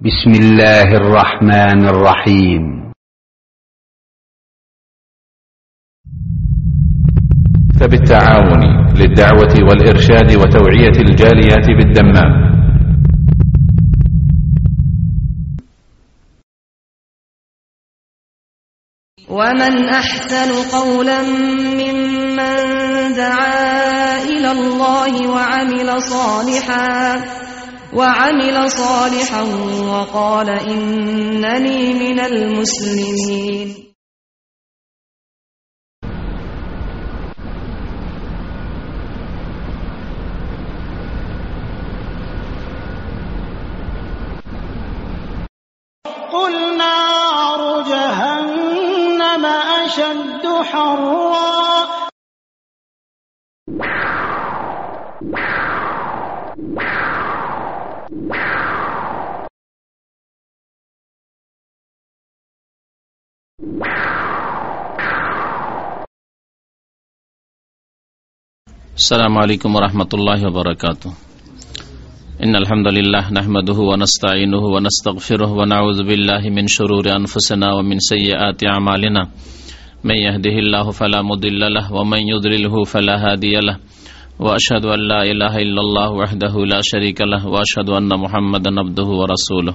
بسم الله الرحمن الرحيم. فبالتعاون للدعوة والإرشاد وتوعية الجاليات بالدمام. ومن أحسن قولا ممن دعا إلى الله وعمل صالحا وعمل صالحا وقال إنني من المسلمين. قل نار جهنم أشد حرا. السلام عليكم ورحمة الله وبركاته إن الحمد لله نحمده ونستعينه ونستغفره ونعوذ بالله من شرور أنفسنا ومن سيئات أعمالنا من يهده الله فلا مضل له ومن يضلله فلا هادي له۔ وأشهد أن لا إله إلا الله وحده لا شريك له وأشهد أن محمدا عبده ورسوله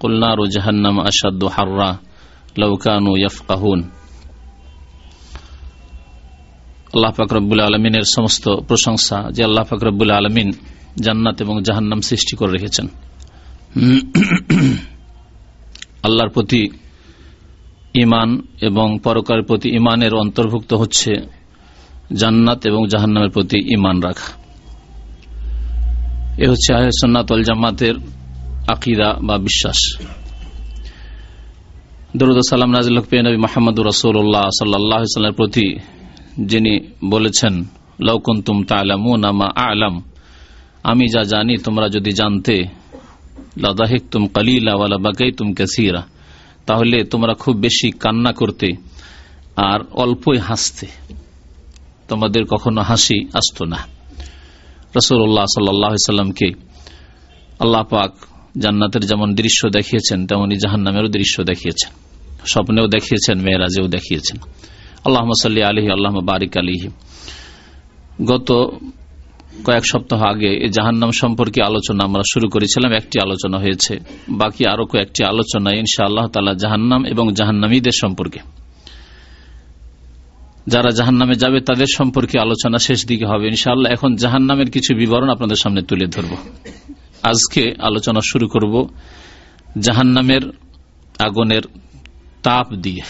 কুলনারু জাহান্নাম আসাদু হাররা লৌকানু ইয়ফকাহুন আল্লাহ ফাকরবুল আলমিনের সমস্ত প্রশংসা যে আল্লাহ ফাকরবুল আলমিন জান্নাত এবং জাহান্নাম সৃষ্টি করে রেখেছেন। আল্লাহর প্রতি ইমান এবং পরকার প্রতি ইমানের অন্তর্ভুক্ত হচ্ছে জান্নাত এবং জাহান্নামের প্রতি ইমান রাখা। এ হচ্ছে আহসন্নাত জামাতের আকিদা বা বিশ্বাস। দরুদ সালাম নাজিল নবী মাহমুদ রসুল্লাহ সাল্লাহ সাল্লামের প্রতি, যিনি বলেছেন লৌকুন্তুম আমা আলাম। আমি যা জানি, তোমরা যদি জানতে লাদাহিক তুম কালিলা ওয়ালা বাকাই তুম কাসিরা। তাহলে তোমরা খুব বেশি কান্না করতে আর অল্পই হাসতে। তোমাদের কখনো হাসি আসত না। রসুল্লাহ সাল্লামকে আল্লাহ পাক জান্নাতের যেমন দৃশ্য দেখিয়েছেন, তেমনি জাহান্নামেরও দৃশ্য দেখিয়েছেন। স্বপ্নেও দেখিয়েছেন, মেয়েরাজেও দেখিয়েছেন। আল্লাহ সাল্লি আলহি আল্লাহ বারিক আলিহি গত কয়েক সপ্তাহ আগে জাহান্নাম সম্পর্কে আলোচনা আমরা শুরু করেছিলাম, একটি আলোচনা হয়েছে। বাকি আরও কয়েকটি আলোচনা ইনশা আল্লাহ তালা জাহান্নাম এবং জাহান্নামীদের সম্পর্কে। যারা জাহান্নামে যাবে তাদের সম্পর্কে আলোচনা শেষ দিকে হবে। ইনশাআল্লাহ এখন জাহান্নামের কিছু বিবরণ আপনাদের সামনে তুলে ধরব। আজকে আলোচনা শুরু করব জাহান্নামের আগুনের তাপ দিয়ে।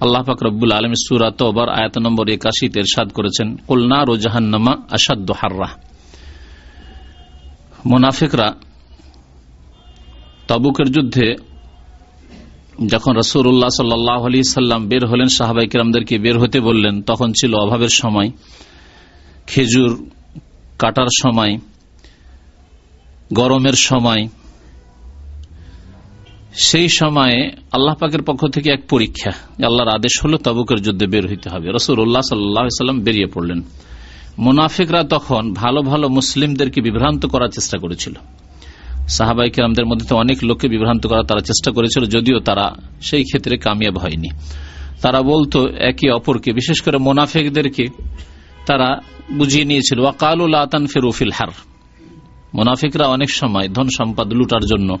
আল্লাহ পাক রব্বুল আলম সুরাত ওবার আয়াত নম্বর একাশিতে সাদ করেছেন কুলনার ও জাহান্নামা আসাদ্দ হার্রা। মোনাফিকরা তবুকের যুদ্ধে যখন রসুল্লাহ সাল্লাহ আলি সাল্লাম বের হলেন সাহাবাই কিরামদেরকে বের হতে বললেন, তখন ছিল অভাবের সময়, খেজুর কাটার সময় গরমের সময়, সেই সময়ে আল্লাহ পাকের পক্ষ থেকে এক পরীক্ষা, আল্লাহর আদেশ হলো তবুকের যুদ্ধে বের হইতে হবে। রসুল উল্লাহ সাল্লাম বেরিয়ে পড়লেন। মুনাফিকরা তখন ভালো ভালো মুসলিমদেরকে বিভ্রান্ত করার চেষ্টা করেছিল। সাহাবাই কেরামদের মধ্যে তো অনেক লোককে বিভ্রান্ত করার তারা চেষ্টা করেছিল, যদিও তারা সেই ক্ষেত্রে কামিয়াব হয়নি। তারা বলতো, একে অপরকে, বিশেষ করে মোনাফেকদেরকে তারা বুঝিয়ে নিয়েছিল ওয়াকালুল আতান ফেরুফিল হার। মোনাফিকরা অনেক সময় ধন সম্পদ লুটার জন্য,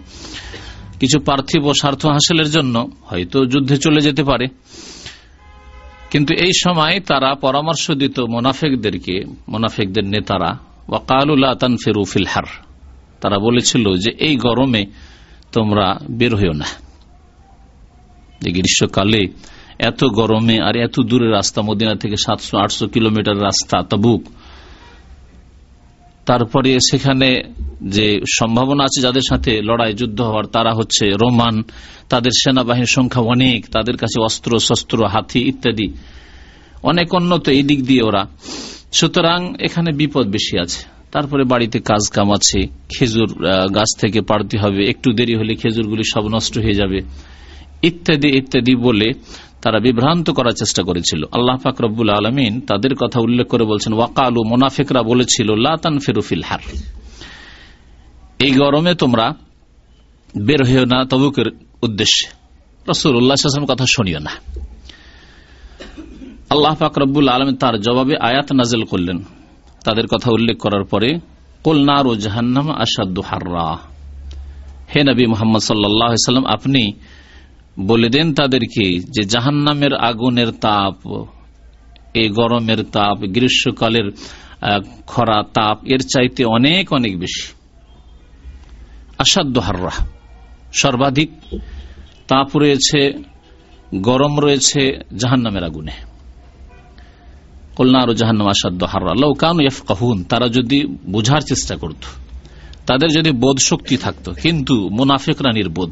কিছু পার্থিব স্বার্থ হাসিলের জন্য হয়তো যুদ্ধে চলে যেতে পারে। কিন্তু এই সময় তারা পরামর্শ দিত মোনাফেকদেরকে, মোনাফেকদের নেতারা ওয়াকালুল্লাহ তানফিরু ফিলহার তারা বলেছিল যে এই গরমে তোমরা বের হইও না। যে গ্রীষ্মকালে এত গরমে আর এত দূরের রাস্তা, মদিনা থেকে সাতশো আটশো কিলোমিটার রাস্তা, তবুক তারপরে সেখানে যে সম্ভাবনা আছে যাদের সাথে লড়াই, যুদ্ধ হওয়ার, তারা হচ্ছে রোমান, তাদের সেনাবাহিনীর সংখ্যা অনেক, তাদের কাছে অস্ত্র, শস্ত্র, হাতি ইত্যাদি। অনেক উন্নত এই দিক দিয়ে ওরা। সুতরাং এখানে বিপদ বেশি আছে। তারপরে বাড়িতে কাজ কাম আছে, খেজুর গাছ থেকে পাড়তে হবে, একটু দেরি হলে খেজুরগুলি সব নষ্ট হয়ে যাবে। ইত্যাদি ইত্যাদি বলে তারা বিভ্রান্ত করার চেষ্টা করেছিল। আল্লাহ পাক রব্বুল আলমিন তাদের কথা উল্লেখ করে বলছেন, ওয়াকালু মোনাফিকরা বলেছিল লাতান ফেরুফিল হার। এই গরমে তোমরা বের হইও না তবুকের উদ্দেশ্যে। রসুল উল্লাহাম কথা শুনিও না। আল্লাহ পাক রব্বুল আলমিন তার জবাবে আয়াত নাজেল করলেন। তাদের কথা উল্লেখ করার পরে কোলনার ও জাহান্নাম আসাদু হার্রা। হে নবী মোহাম্মদ সাল্লাম আপনি বলে দেন তাদেরকে যে জাহান্নামের আগুনের তাপ, এই গরমের তাপ, গ্রীষ্মকালের খরা তাপ এর চাইতে অনেক অনেক বেশি। আসাধ্য হাররা। সর্বাধিক তাপ রয়েছে, গরম রয়েছে জাহান্নামের আগুনে। কল্যাণ আরও জাহান্নাম আসাধ্য হাররা। লৌ কান কাহুন তারা যদি বোঝার চেষ্টা করত, তাদের যদি বোধ শক্তি থাকত, কিন্তু মুনাফিকরা নির্বোধ।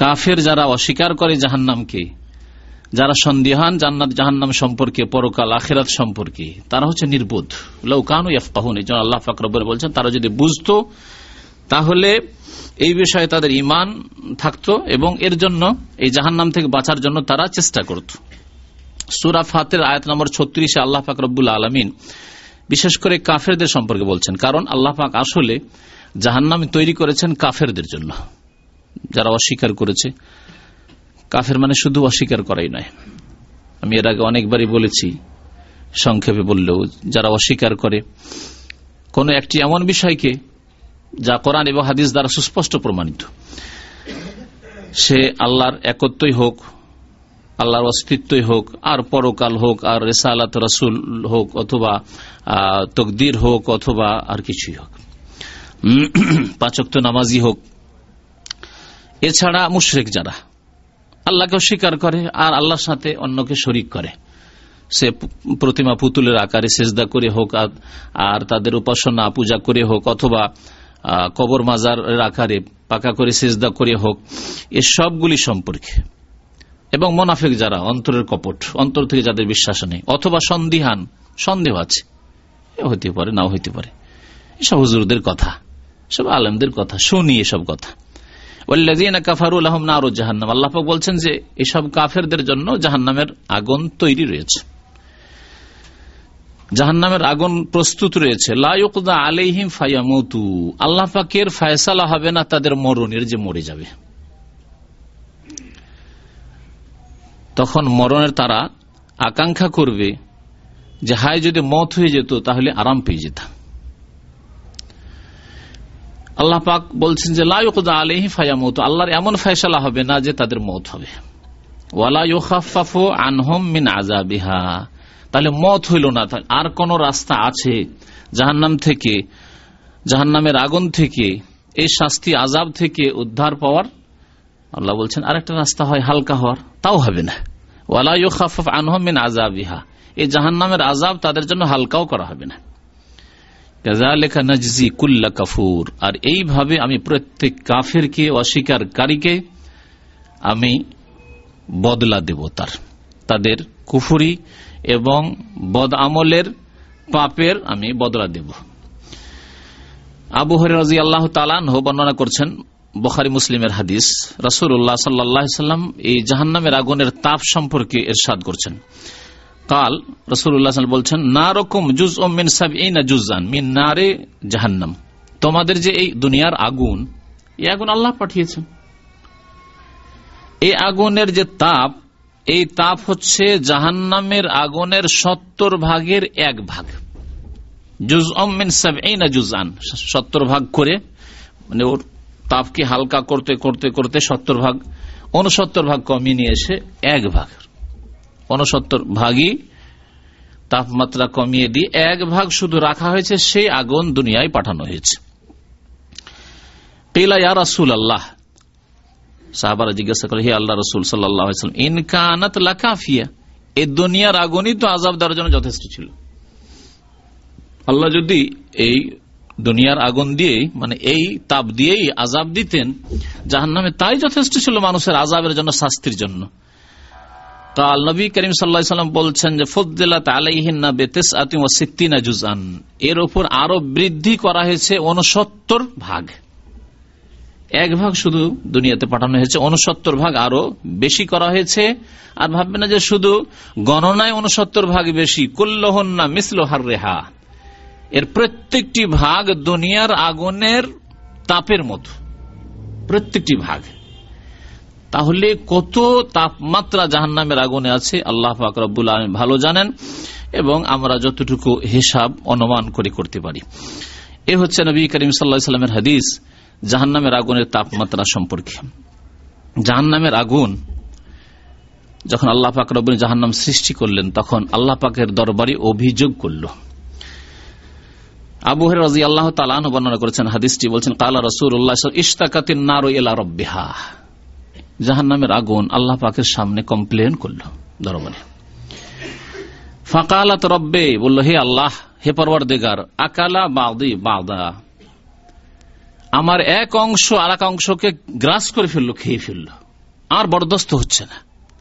কাফের যারা অস্বীকার করে জাহান্নামকে, যারা সন্দেহান জান্নাত জাহান্নাম সম্পর্কে, পরকাল আখেরাত সম্পর্কে, তারা হচ্ছে নির্বোধ। লৌকানু ইফকাহুন এই জন্য আল্লাহ ফাকরবর বলছেন, তারা যদি বুঝতো, তাহলে এই বিষয়ে তাদের ইমান থাকতো এবং এর জন্য, এই জাহান্নাম থেকে বাঁচার জন্য তারা চেষ্টা করত। সুরা ফাতের আয়াত নম্বর ছত্রিশে আল্লাহ পাক রব্বুল আলমিন বিশেষ করে কাফেরদের সম্পর্কে বলছেন, কারণ আল্লাহ পাক আসলে জাহান্নাম তৈরি করেছেন কাফেরদের জন্য। যারা অস্বীকার করেছে, কাফের মানে শুধু অস্বীকার করাই নয়। আমি এর আগে অনেকবারই বলেছি, সংক্ষেপে বললেও, যারা অস্বীকার করে, কোন একটি এমন বিষয়কে যা কোরআন এবং হাদিস দ্বারা সুস্পষ্ট প্রমাণিত। সে আল্লাহর একত্বই হোক, আল্লাহর অস্তিত্বই হোক, আর পরকাল হোক, আর রেসালাত রসুল হোক, অথবা তকদির হোক, অথবা আর কিছুই হোক। পাচক নামাজি হোক এছাড়া মুশরেক যারা আল্লাহকে স্বীকার করে আর আল্লাহর সাথে অন্যকে শরিক করে। সে প্রতিমা পুতুলের আকারে সেজদা করে হোক আর তাদের উপাসনা, পূজা করে হোক অথবা কবর মাজার আকারে পাকা করে সেজদা করে হোক, এ সবগুলি সম্পর্কে। এবং মোনাফেক যারা, অন্তরের কপট, অন্তর থেকে যাদের বিশ্বাস নেই, অথবা সন্দিহান, সন্দেহ আছে হইতে পারে, নাও হইতে পারে। এসব হুজুরদের কথা, সব আলমদের কথা, শুনি এসব কথা। জাহান্নাম। আল্লাহাক বলছেন যে, এসব কাফেরদের জন্য জাহান্নামের আগুন তৈরি রয়েছে। জাহান্নামের আগুন প্রস্তুত রয়েছে। লাইকুদা আলাইহিম ফাইয়ামতু আল্লাহ পাকের ফায়সালা হবে না তাদের মরণের যে মরে যাবে। তখন মরণের তারা আকাঙ্ক্ষা করবে যে, হায়, যদি মত হয়ে যেত তাহলে আরাম পেয়ে যেতাম। আল্লাহ পাক বলছেন যে লাইকুদা আলহি ফায়ামত। আল্লাহর এমন ফয়সালা হবে না যে তাদের মত হবে। ওয়ালা আনহম মিন তাহলে মত হইল না। আর কোন রাস্তা আছে জাহান্নাম থেকে, জাহান্নামের আগুন থেকে, এই শাস্তি আজাব থেকে উদ্ধার পাওয়ার? আল্লাহ বলছেন, আরেকটা রাস্তা হয়, হালকা হওয়ার। তাও হবে না। ওয়ালা ইউখাফাফ আনহম মিন আজাবিহা এই জাহান্নামের আজাব তাদের জন্য হালকাও করা হবে না। কুল্লা কাফুর আর এইভাবে আমি প্রত্যেক কাফেরকে, অস্বীকারীকে আমি বদলা দেব তার। তাদের কুফুরি এবং বদ আমলের পাপের আমি বদলা দেব। আবু হরি আল্লাহ বর্ণনা করছেন বখারি মুসলিমের হাদিস। রসুল্লাহ সাল্লাম এই জাহান্নামের আগুনের তাপ সম্পর্কে এরশাদ করছেন। কাল রসুল্লাহ বলছেন না রকম জুজ ও মিন সাব এই না জুজান মিন নারে জাহান্নাম তোমাদের যে এই দুনিয়ার আগুন, এই আগুন আল্লাহ পাঠিয়েছেন। এই আগুনের যে তাপ, এই তাপ হচ্ছে জাহান্নামের আগুনের সত্তর ভাগের এক ভাগ। জুজ অম অমিন সাবঈনা জুজান সত্তর ভাগ করে মানে ওর তাপকে হালকা করতে করতে করতে সত্তর ভাগ উনসত্তর ভাগ কমিয়ে নিয়ে এসে এক ভাগ। উনসত্তর ভাগই তাপমাত্রা কমিয়ে দিয়ে এক ভাগ শুধু রাখা হয়েছে, সেই আগুন দুনিয়ায় পাঠানো হয়েছে। এই দুনিয়ার আগুনই তো আজাব জন্য যথেষ্ট ছিল। এই দুনিয়ার আগুন মানে এই তাপ দিয়েই দিতেন জাহান নামে তাই যথেষ্ট ছিল মানুষের আজাবের জন্য, শাস্তির জন্য। তা নবী করিম সাল্লাম বলছেন যে ফদ্দিল্লা আলাইহিনা বেতেস আতিম ও সিদ্দিনা জুজান এর উপর আরও বৃদ্ধি করা হয়েছে উনসত্তর ভাগ। এক ভাগ শুধু দুনিয়াতে পাঠানো হয়েছে উনসত্তর ভাগ আরও বেশি করা হয়েছে। আর ভাববে না যে শুধু গণনায় উনসত্তর ভাগ বেশি, কুল্লহন্না মিসল হার রেহা এর প্রত্যেকটি ভাগ দুনিয়ার আগুনের তাপের মতো। প্রত্যেকটি ভাগ। তাহলে কত তাপমাত্রা জাহান নামের আগুনে আছে? আল্লাহ ফাকরাবুল আলম ভালো জানেন এবং আমরা যতটুকু হিসাব অনুমান করে করতে পারি। এ হচ্ছে নবী করিম সাল্লা সাল্লামের হাদিস জাহান নামের আগুনের তাপমাত্রা সম্পর্কে। জাহান নামের আগুন, যখন আল্লাহ পাক রব জাহান নাম সৃষ্টি করলেন, তখন আল্লাহ পাকের দরবারে অভিযোগ করল। আবু রাজি আল্লাহ তালান বর্ণনা করেছেন হাদিসটি, বলছেন, কালা রসুল ইস্তাকাতিন নারো এলা রব্বিহা। জাহান নামের আগুন আল্লাহ পাকের সামনে কমপ্লেন করল দরবারে। ফাঁকালাত রব্বে বলল, হে আল্লাহ, হে পরবর দেগার আকালা বাউদি বাউদা আমার এক অংশ আর এক অংশকে গ্রাস করে ফেলল, খেয়ে ফেলল। আর বরদস্ত হচ্ছে না।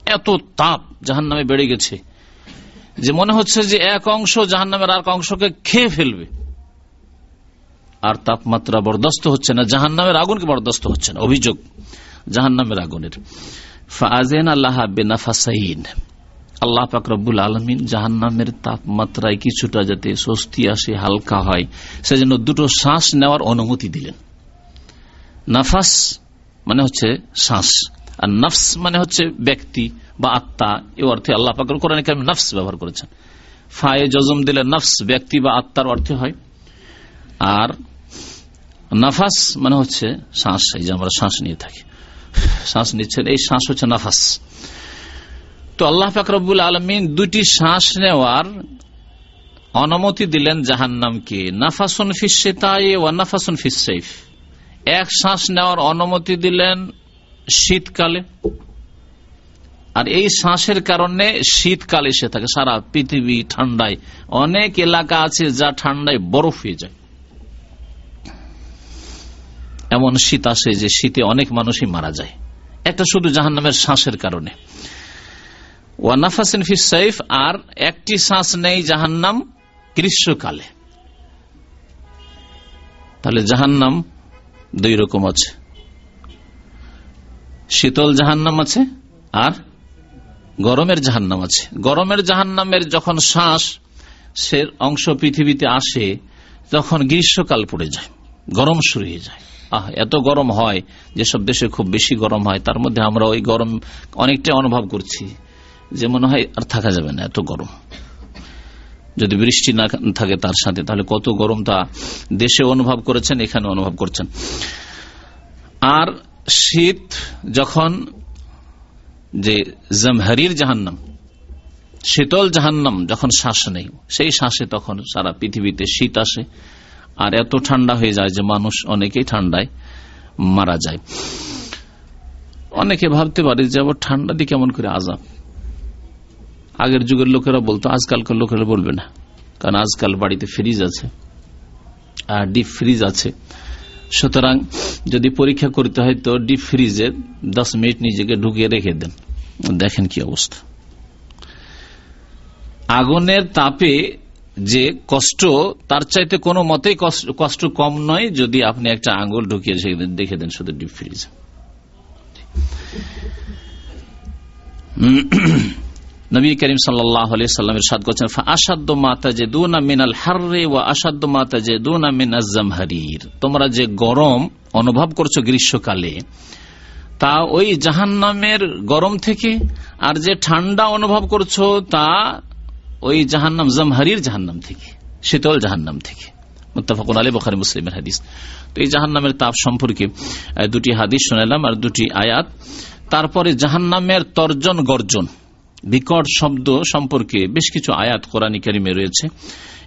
এত তাপ জাহান নামে বেড়ে গেছে যে মনে হচ্ছে যে এক অংশ জাহান নামের আর অংশকে খেয়ে ফেলবে। আর তাপমাত্রা বরদস্ত হচ্ছে না জাহান নামের আগুনকে বরদস্ত হচ্ছে না। অভিযোগ জাহান নামের আগুনের। ফাজেন আল্লাহ বেনাফাসাইন। আল্লাহ পাকরবুল আলমিন জাহান নামের তাপমাত্রায় কিছুটা যাতে স্বস্তি আসে, হালকা হয়, সেজন্য দুটো শ্বাস নেওয়ার অনুমতি দিলেন। নাফাস মানে হচ্ছে শ্বাস, আর নফস মানে হচ্ছে ব্যক্তি বা আত্মা, এ অর্থে আল্লাহ পাকর কোরআন নফস ব্যবহার করেছেন। ফায়ে জজম দিলে নফস ব্যক্তি বা আত্মার অর্থে হয়। আর নাফাস মানে হচ্ছে শ্বাস, এই যে আমরা শ্বাস নিয়ে থাকি। শ্বাস নিচ্ছেন। এই শ্বাস হচ্ছে নাফাস। তো আল্লাহ ফাকরবুল আলমিন দুটি শ্বাস নেওয়ার অনুমতি দিলেন জাহান্নামকে। নাফাসুন ফিসেতাই ও নাফাসুন ফিসাইফ এক শ্বাস নেওয়ার অনুমতি দিলেন শীতকালে। আর এই শ্বাসের কারণে শীতকালে সে থাকে, সারা পৃথিবী ঠান্ডায়। অনেক এলাকা আছে যা ঠান্ডায় বরফ হয়ে যায়। এমন শীত আসে যে শীতে অনেক মানুষই মারা যায়। একটা শুধু জাহান নামের শ্বাসের কারণে। ওয়ানাফাসিন ফিসাইফ আর একটি শ্বাস নেই জাহান্নাম গ্রীষ্মকালে। তাহলে জাহান্নাম দুই রকম আছে। শীতল জাহান্নাম আছে, আর গরমের জাহান্নাম আছে। গরমের জাহান্নামের যখন শ্বাস সে অংশ পৃথিবীতে আসে, তখন গ্রীষ্মকাল পড়ে যায়, গরম শুরু হয়ে যায়। আহ, এত গরম হয়, যেসব দেশে খুব বেশি গরম হয়, তার মধ্যে আমরা ওই গরম অনেকটাই অনুভব করছি যে মনে হয় আর থাকা যাবে না, এত গরম। যদি বৃষ্টি না থাকে তার সাথে, তাহলে কত গরম তা দেশে অনুভব করেছেন, এখানে অনুভব করছেন। আর শীত যখন যে জমহারির জাহান্নাম, শীতল জাহান্নাম যখন শ্বাস নেই সেই শ্বাসে তখন সারা পৃথিবীতে শীত আসে। আর এত ঠান্ডা হয়ে যায় যে মানুষ অনেকেই ঠান্ডায় মারা যায়। অনেকে ভাবতে পারে যে আবার ঠান্ডা দিয়ে কেমন করে আজাব। আগের যুগের লোকেরা বলতো, আজকালকার লোকেরা বলবে না। কারণ আজকাল বাড়িতে ফ্রিজ আছে, আর ডিপ ফ্রিজ আছে। সুতরাং যদি পরীক্ষা করতে হয় তো ডিপ ফ্রিজে দশ মিনিট নিজেকে ঢুকিয়ে রেখে দেন। দেখেন কি অবস্থা। আগুনের তাপে যে কষ্ট, তার চাইতে কোনো মতেই কষ্ট কম নয় যদি আপনি একটা আঙ্গুল ঢুকিয়ে দেখে দেন শুধু ডিপ ফ্রিজ। নবী করিম সাল্লামের সাদ করছেন আসাদ্য মাতা যে দুনা মিনাল হার্রে ও আসাদ্য মাতা যে দুনা মিনাজম হারির তোমরা যে গরম অনুভব করছ গ্রীষ্মকালে, তা ওই জাহান্নামের গরম থেকে, আর যে ঠান্ডা অনুভব করছ তা ওই জাহান্নাম জামহারির জাহান্নাম থেকে, শীতল জাহান্নাম থেকে। মুত্তাফাকুন আলী বখারি মুসলিমের হাদিস। তো এই জাহান্নামের তাপ সম্পর্কে দুটি হাদিস শোনালাম আর দুটি আয়াত। তারপরে জাহান্নামের তর্জন গর্জন, বিকট শব্দ সম্পর্কে বেশ কিছু আয়াত কোরআনী কারিমে রয়েছে।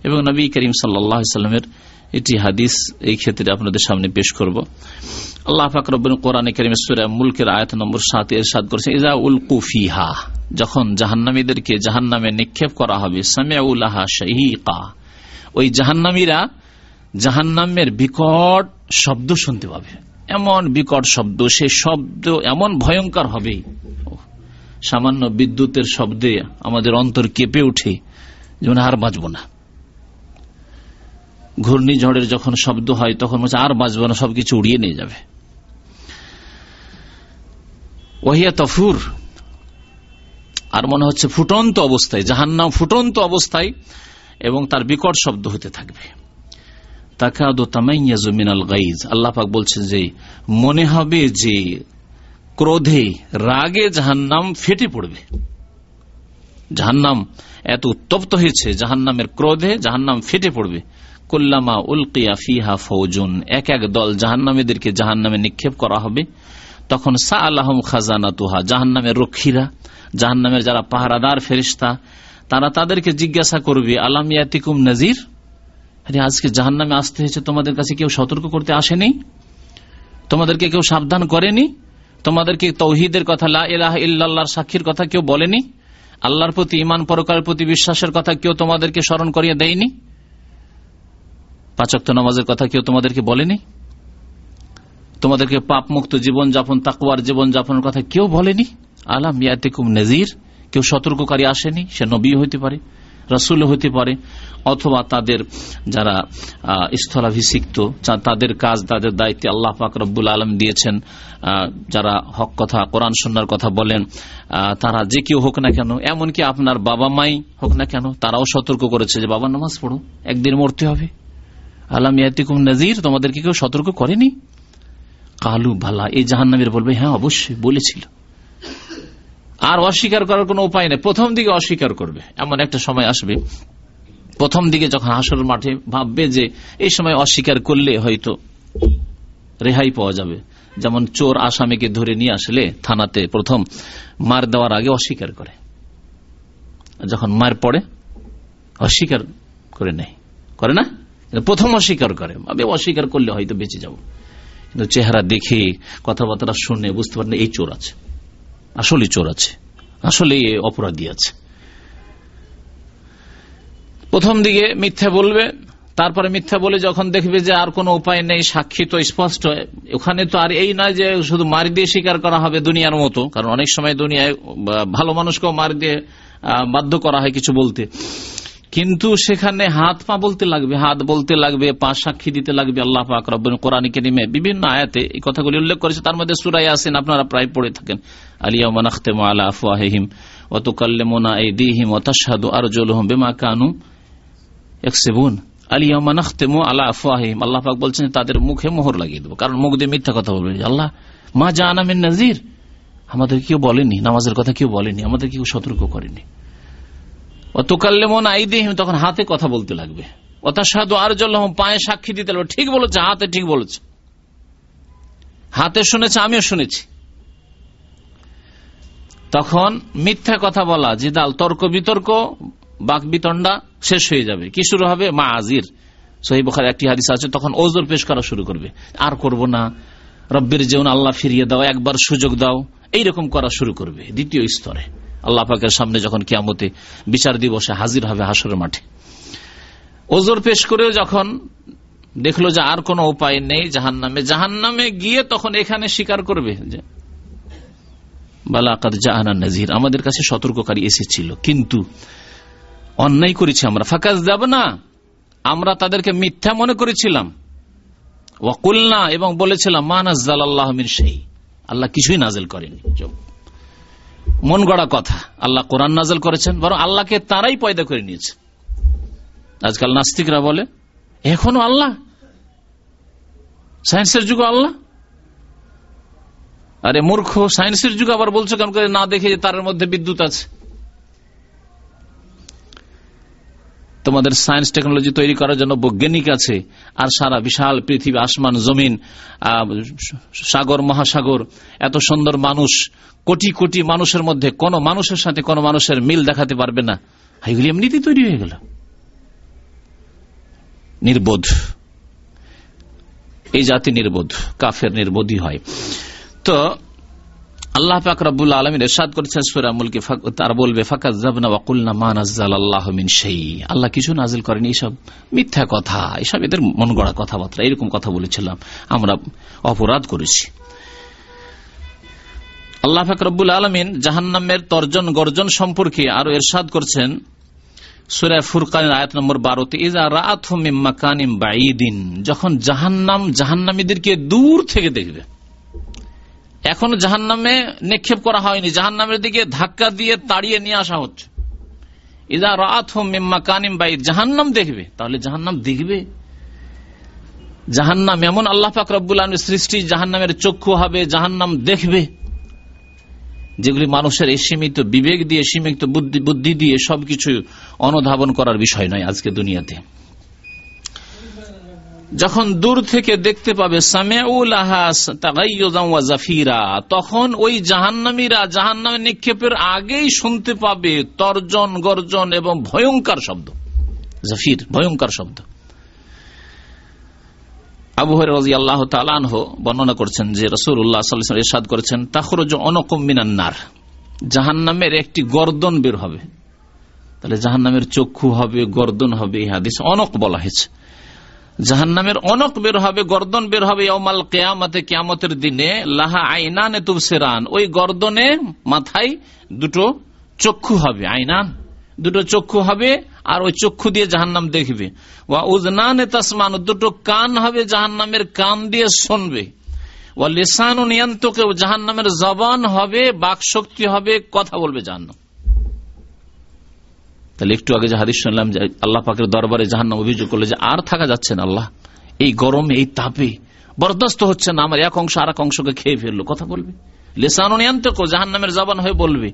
এবং নবী করিম সাল্লামের এটি হাদিস এই ক্ষেত্রে আপনাদের সামনে পেশ করব। আল্লাহ ফাকরবিন কোরআনে করিম সুরা মুলকের আয়াত নম্বর সাত এর সাত করেছে ইজা উল কুফিহা যখন জাহান্নামীদেরকে জাহান্নামে নিক্ষেপ করা হবে সামিয়াউলাহা শাহিকা ওই জাহান্নামীরা জাহান্নামের বিকট শব্দ শুনতে পাবে। এমন বিকট শব্দ, সে শব্দ এমন ভয়ঙ্কর হবে। সামান্য বিদ্যুতের শব্দে আমাদের অন্তর কেঁপে উঠে যেমন আর বাঁচব না। ঘূর্ণিঝড়ের যখন শব্দ হয়, তখন আর বাঁচব না, সবকিছু উড়িয়ে নিয়ে যাবে। ওহিয়া তফুর। আর মনে হচ্ছে ফুটন্ত অবস্থায়, জাহান্নাম ফুটন্ত অবস্থায় এবং তার বিকট শব্দ হতে থাকবে। আল্লাহ পাক বলছেন যে, মনে হবে যে ক্রোধে, রাগে জাহান্নাম ফেটে পড়বে। জাহান্নাম এত উত্তপ্ত হয়েছে, জাহান্নামের ক্রোধে জাহান্নাম ফেটে পড়বে। কুল্লামা উলকিয়া ফিহা ফৌজুন এক এক দল জাহান্নামীদেরকে জাহান্নামে নিক্ষেপ করা হবে। তখন সা আল্লাহম খাজানা তুহা জাহান্নামের রক্ষীরা, জাহান্নামের যারা পাহারাদার ফেরিস্তা, তারা তাদেরকে জিজ্ঞাসা করবে, আলাম ইয়াতিকুম নজির আজকে জাহান্নামে আসতে হয়েছে, তোমাদের কাছে কেউ সতর্ক করতে আসেনি? তোমাদেরকে কেউ সাবধান করেনি? তোমাদেরকে তৌহিদের কথা, লা লাহ ইল্লাহর সাক্ষীর কথা কেউ বলেনি? আল্লাহর প্রতি ইমান পরকারের প্রতি বিশ্বাসের কথা কেউ তোমাদেরকে স্মরণ করিয়ে দেয়নি? পাচক্ত নামাজের কথা কেউ তোমাদেরকে বলেনি? তোমাদেরকে পাপ মুক্ত জীবন যাপন তাকুয়ার জীবন যাপনের কথা কেউ বলেনি? আলাম ইয়াতিকুম নজির কেউ সতর্ককারী আসেনি, সে নবী হইতে পারে রসুল হইতে পারে, অথবা তাদের যারা স্থলাভিষিক্ত তাদের কাজ, তাদের দায়িত্বে আল্লাহ পাক রব্বুল আলম দিয়েছেন যারা হক কথা, কোরআন সন্ন্যার কথা বলেন তারা যে কেউ হোক না কেন, এমনকি আপনার বাবা মাই হোক না কেন, তারাও সতর্ক করেছে যে, বাবা, নামাজ পড়ো, একদিন মরতে হবে। আলাম ইয়াতিকুম নজির তোমাদেরকে কেউ সতর্ক করেনি? কালু ভালা এই জাহান্নামের বলবে হ্যাঁ অবশ্যই, বলেছিল। আর অস্বীকার করার কোন উপায় নেই। প্রথম দিকে অস্বীকার করবে। এমন একটা সময় আসবে। প্রথম দিকে যখন হাসর মাঠে ভাববে যে, এই সময় অস্বীকার করলে হয়তো রেহাই পাওয়া যাবে। যেমন চোর আসামিকে ধরে নিয়ে আসলে থানাতে প্রথম মার দেওয়ার আগে অস্বীকার করে। যখন মার পড়ে, অস্বীকার করে নেয়। করে না? প্রথম অস্বীকার করে। ভাবে অস্বীকার করলে হয়তো বেঁচে যাব। চেহারা দেখে কথাবার্তা শুনে বুঝতে পারেন এই চোর আছে। আসলে চোর আছে। আসলে অপরাধী আছে। প্রথম দিকে মিথ্যা বলবে, তারপরে মিথ্যা বলে যখন দেখবে যে আর কোনো উপায় নেই, সাক্ষী তো স্পষ্ট। ওখানে তো আর এই নয় যে শুধু মারি দিয়ে স্বীকার করা হবে দুনিয়ার মতো, কারণ অনেক সময় দুনিয়ায় ভালো মানুষকেও মারি দিয়ে বাধ্য করা হয় কিছু বলতে। কিন্তু সেখানে হাত পা বলতে লাগবে, হাত বলতে লাগবে, পা সাক্ষী দিতে লাগবে আল্লাহ পাক রব্বন কেরিমে। বিভিন্ন আয়াতে এই কথাগুলি উল্লেখ করেছে। তার মধ্যে সুরাই আসেন আপনারা প্রায় পড়ে থাকেন। আলিয়া মানাখতে আলা আফওয়াহিম অতুকাল্লেমোনা এই দিহিম অতাসাদু আর জলহম বেমা কানু একসেবুন আলিয়া মানাখতেমো আলা আফওয়াহিম আল্লাহ পাক বলছেন তাদের মুখে মোহর লাগিয়ে দেবো। কারণ মুখ দিয়ে মিথ্যা কথা বলবে আল্লাহ, মা জানামিন নাজির আমাদের কেউ বলেনি, নামাজের কথা কেউ বলেনি, আমাদের কেউ সতর্ক করেনি। অতকাল্লেমন আইদিহিম, তখন হাতে কথা বলতে লাগবে। অতাসাদু আর পায়ে সাক্ষী দিতে লাগবে। ঠিক বলেছে, হাতে ঠিক বলেছে। হাতে শুনেছে, আমিও শুনেছি। তখন মিথ্যা কথা বলা, জিদাল, তর্ক বিতর্ক, বাক বিতণ্ডা শেষ হয়ে যাবে। কি শুরু হবে? মা আজির। সহি একটি হাদিস আছে, তখন ওজোর পেশ করা শুরু করবে। আর করব না। রব্বির যেমন আল্লাহ ফিরিয়ে দাও, একবার সুযোগ দাও। এইরকম করা শুরু করবে, দ্বিতীয় স্তরে। আল্লাহ পাকের সামনে যখন কিয়ামতে বিচার দিবসে হাজির হবে হাসরের মাঠে। ওজোর পেশ করে যখন দেখল যে আর কোনো উপায় নেই জাহান নামে জাহান নামে গিয়ে তখন এখানে স্বীকার করবে নাজির আমাদের কাছে সতর্ককারী এসেছিল, কিন্তু অন্যায় করেছি আমরা। ফাঁকাজ যাব না আমরা তাদেরকে মিথ্যা মনে করেছিলাম। ওয়াকুলনা এবং বলেছিলাম, মা নাজাল আল্লাহ সেই আল্লাহ কিছুই নাজেল করেনি মন গড়া কথা। আল্লাহ কোরআন নাজল করেছেন, বরং আল্লাহকে তারাই পয়দা করে নিয়েছে। আজকাল নাস্তিকরা বলে, এখনও আল্লাহ? সায়েন্সের যুগ আল্লাহ? আরে মূর্খ, সায়েন্সের যুগ আবার বলছো কেন করে না দেখে যে তার মধ্যে বিদ্যুৎ আছে? তোমাদের সায়েন্স টেকনোলজি তৈরি করার জন্য বৈজ্ঞানিক আছে, আর সারা বিশাল পৃথিবী, আসমান, জমিন সাগর, মহাসাগর, এত সুন্দর মানুষ কোটি কোটি মানুষের মধ্যে কোন মানুষের সাথে কোন মানুষের মিল দেখাতে পারবে না। এগুলি এমনিতেই তৈরি হয়ে গেল। নির্বোধ। এই জাতি নির্বোধ, কাফের নির্বোধই হয়। তো, আল্লাহ পাক রব্বুল আলমিন এরশাদ করেছেন সুরা তারা বলবে ফাঁকা জাবনা আল্লাহ সেই আল্লাহ কিছু নাজিল করেন, এইসব মিথ্যা কথা এসব এদের মন গড়া কথাবার্তা, এরকম কথা বলেছিলাম। আমরা অপরাধ করেছি। আল্লাহ পাক রব্বুল আলমিন জাহান্নামের তর্জন গর্জন সম্পর্কে আরও এরশাদ করছেন সুরা ফুরকানের আয়াত নম্বর বারোতে ইজা রাত মাকানিম বাইদিন যখন জাহান্নাম জাহান্নামীদেরকে দূর থেকে দেখবে। এখন জাহান নামে নিক্ষেপ করা হয়নি জাহান নামের দিকে ধাক্কা দিয়ে তাড়িয়ে নিয়ে আসা হচ্ছে। ইজা রাত হোম মিম্মা কানিম বাই জাহান্নাম দেখবে, তাহলে জাহান্নাম দেখবে। জাহান্নাম এমন আল্লাহ পাক রব্বুল আলমের সৃষ্টি, জাহান্নামের চক্ষু হবে, জাহান্নাম দেখবে। যেগুলি মানুষের এই সীমিত বিবেক দিয়ে, সীমিত বুদ্ধি বুদ্ধি দিয়ে সবকিছু অনুধাবন করার বিষয় নয় আজকে দুনিয়াতে। যখন দূর থেকে দেখতে পাবে জাফিরা, তখন ওই জাহান্নামীরা জাহান্নামে নিক্ষেপের আগেই শুনতে পাবে তর্জন গর্জন এবং ভয়ঙ্কর শব্দ। জাফির ভয়ঙ্কর শব্দ। আবু রাজি আল্লাহ তালানহ বর্ণনা করছেন যে রসুল উল্লাহ এরশাদ করেছেন তাহরজ অনকম মিনান্নার জাহান্নামের একটি গর্দন বের হবে। তাহলে জাহান্নামের চক্ষু হবে, গর্দন হবে, এই হাদিস অনক বলা হয়েছে। জাহান্নামের অনক বের হবে, গর্দন বের হবে অমাল কেয়ামতে, কেয়ামতের দিনে। লাহা আইনান তুবসেরান। ওই গর্দনে মাথায় দুটো চক্ষু হবে, আইনান। দুটো চক্ষু হবে আর ওই চক্ষু দিয়ে জাহান্নাম দেখবে। ওয়া উজনান তাসমান, দুটো কান হবে জাহান্নামের কান দিয়ে শুনবে। ও লেসান নিয়ন্তকে জাহান্নামের জবান হবে বাক শক্তি হবে, কথা বলবে জাহান্নাম। তাহলে একটু আগে যে হাদিস শুনলাম যে আল্লাহ পাকের দরবারে জাহান্নাম অভিযোগ করলে যে আর থাকা যাচ্ছে না আল্লাহ। এই গরমে, এই তাপে বরদাস্ত হচ্ছে না, আমার এক অংশ আর এক অংশকে খেয়ে ফেলল, কথা বলবে। লেসানো নিয়ন্ত জাহান্নামের জবান হয়ে বলবে।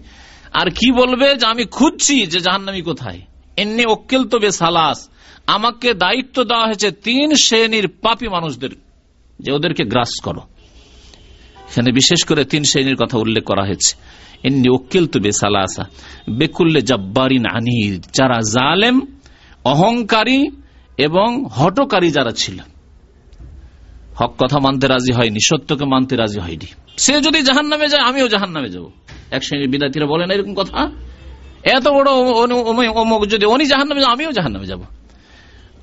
আর কি বলবে যে আমি খুঁজছি যে জাহান্নামি কোথায়? এমনি অক্কেল তো বেশ হালাস আমাকে দায়িত্ব দেওয়া হয়েছে তিন শ্রেণির পাপী মানুষদের, যে ওদেরকে গ্রাস করো। এখানে বিশেষ করে তিন শ্রেণির কথা উল্লেখ করা হয়েছে। এমনি উকিল তো বেসালাসা বেকুল্লে জব্বারিন আনির, যারা জালেম, অহংকারী এবং হটকারী যারা ছিল হক কথা মানতে রাজি হয়নি, সত্যকে মানতে রাজি হয়নি। সে যদি জাহান নামে যায়, আমিও জাহান নামে যাব। এক শ্রেণির বিদ্যার্থীরা বলেন এরকম কথা? এত বড় অমুক যদি উনি জাহান নামে আমিও জাহান নামে যাব।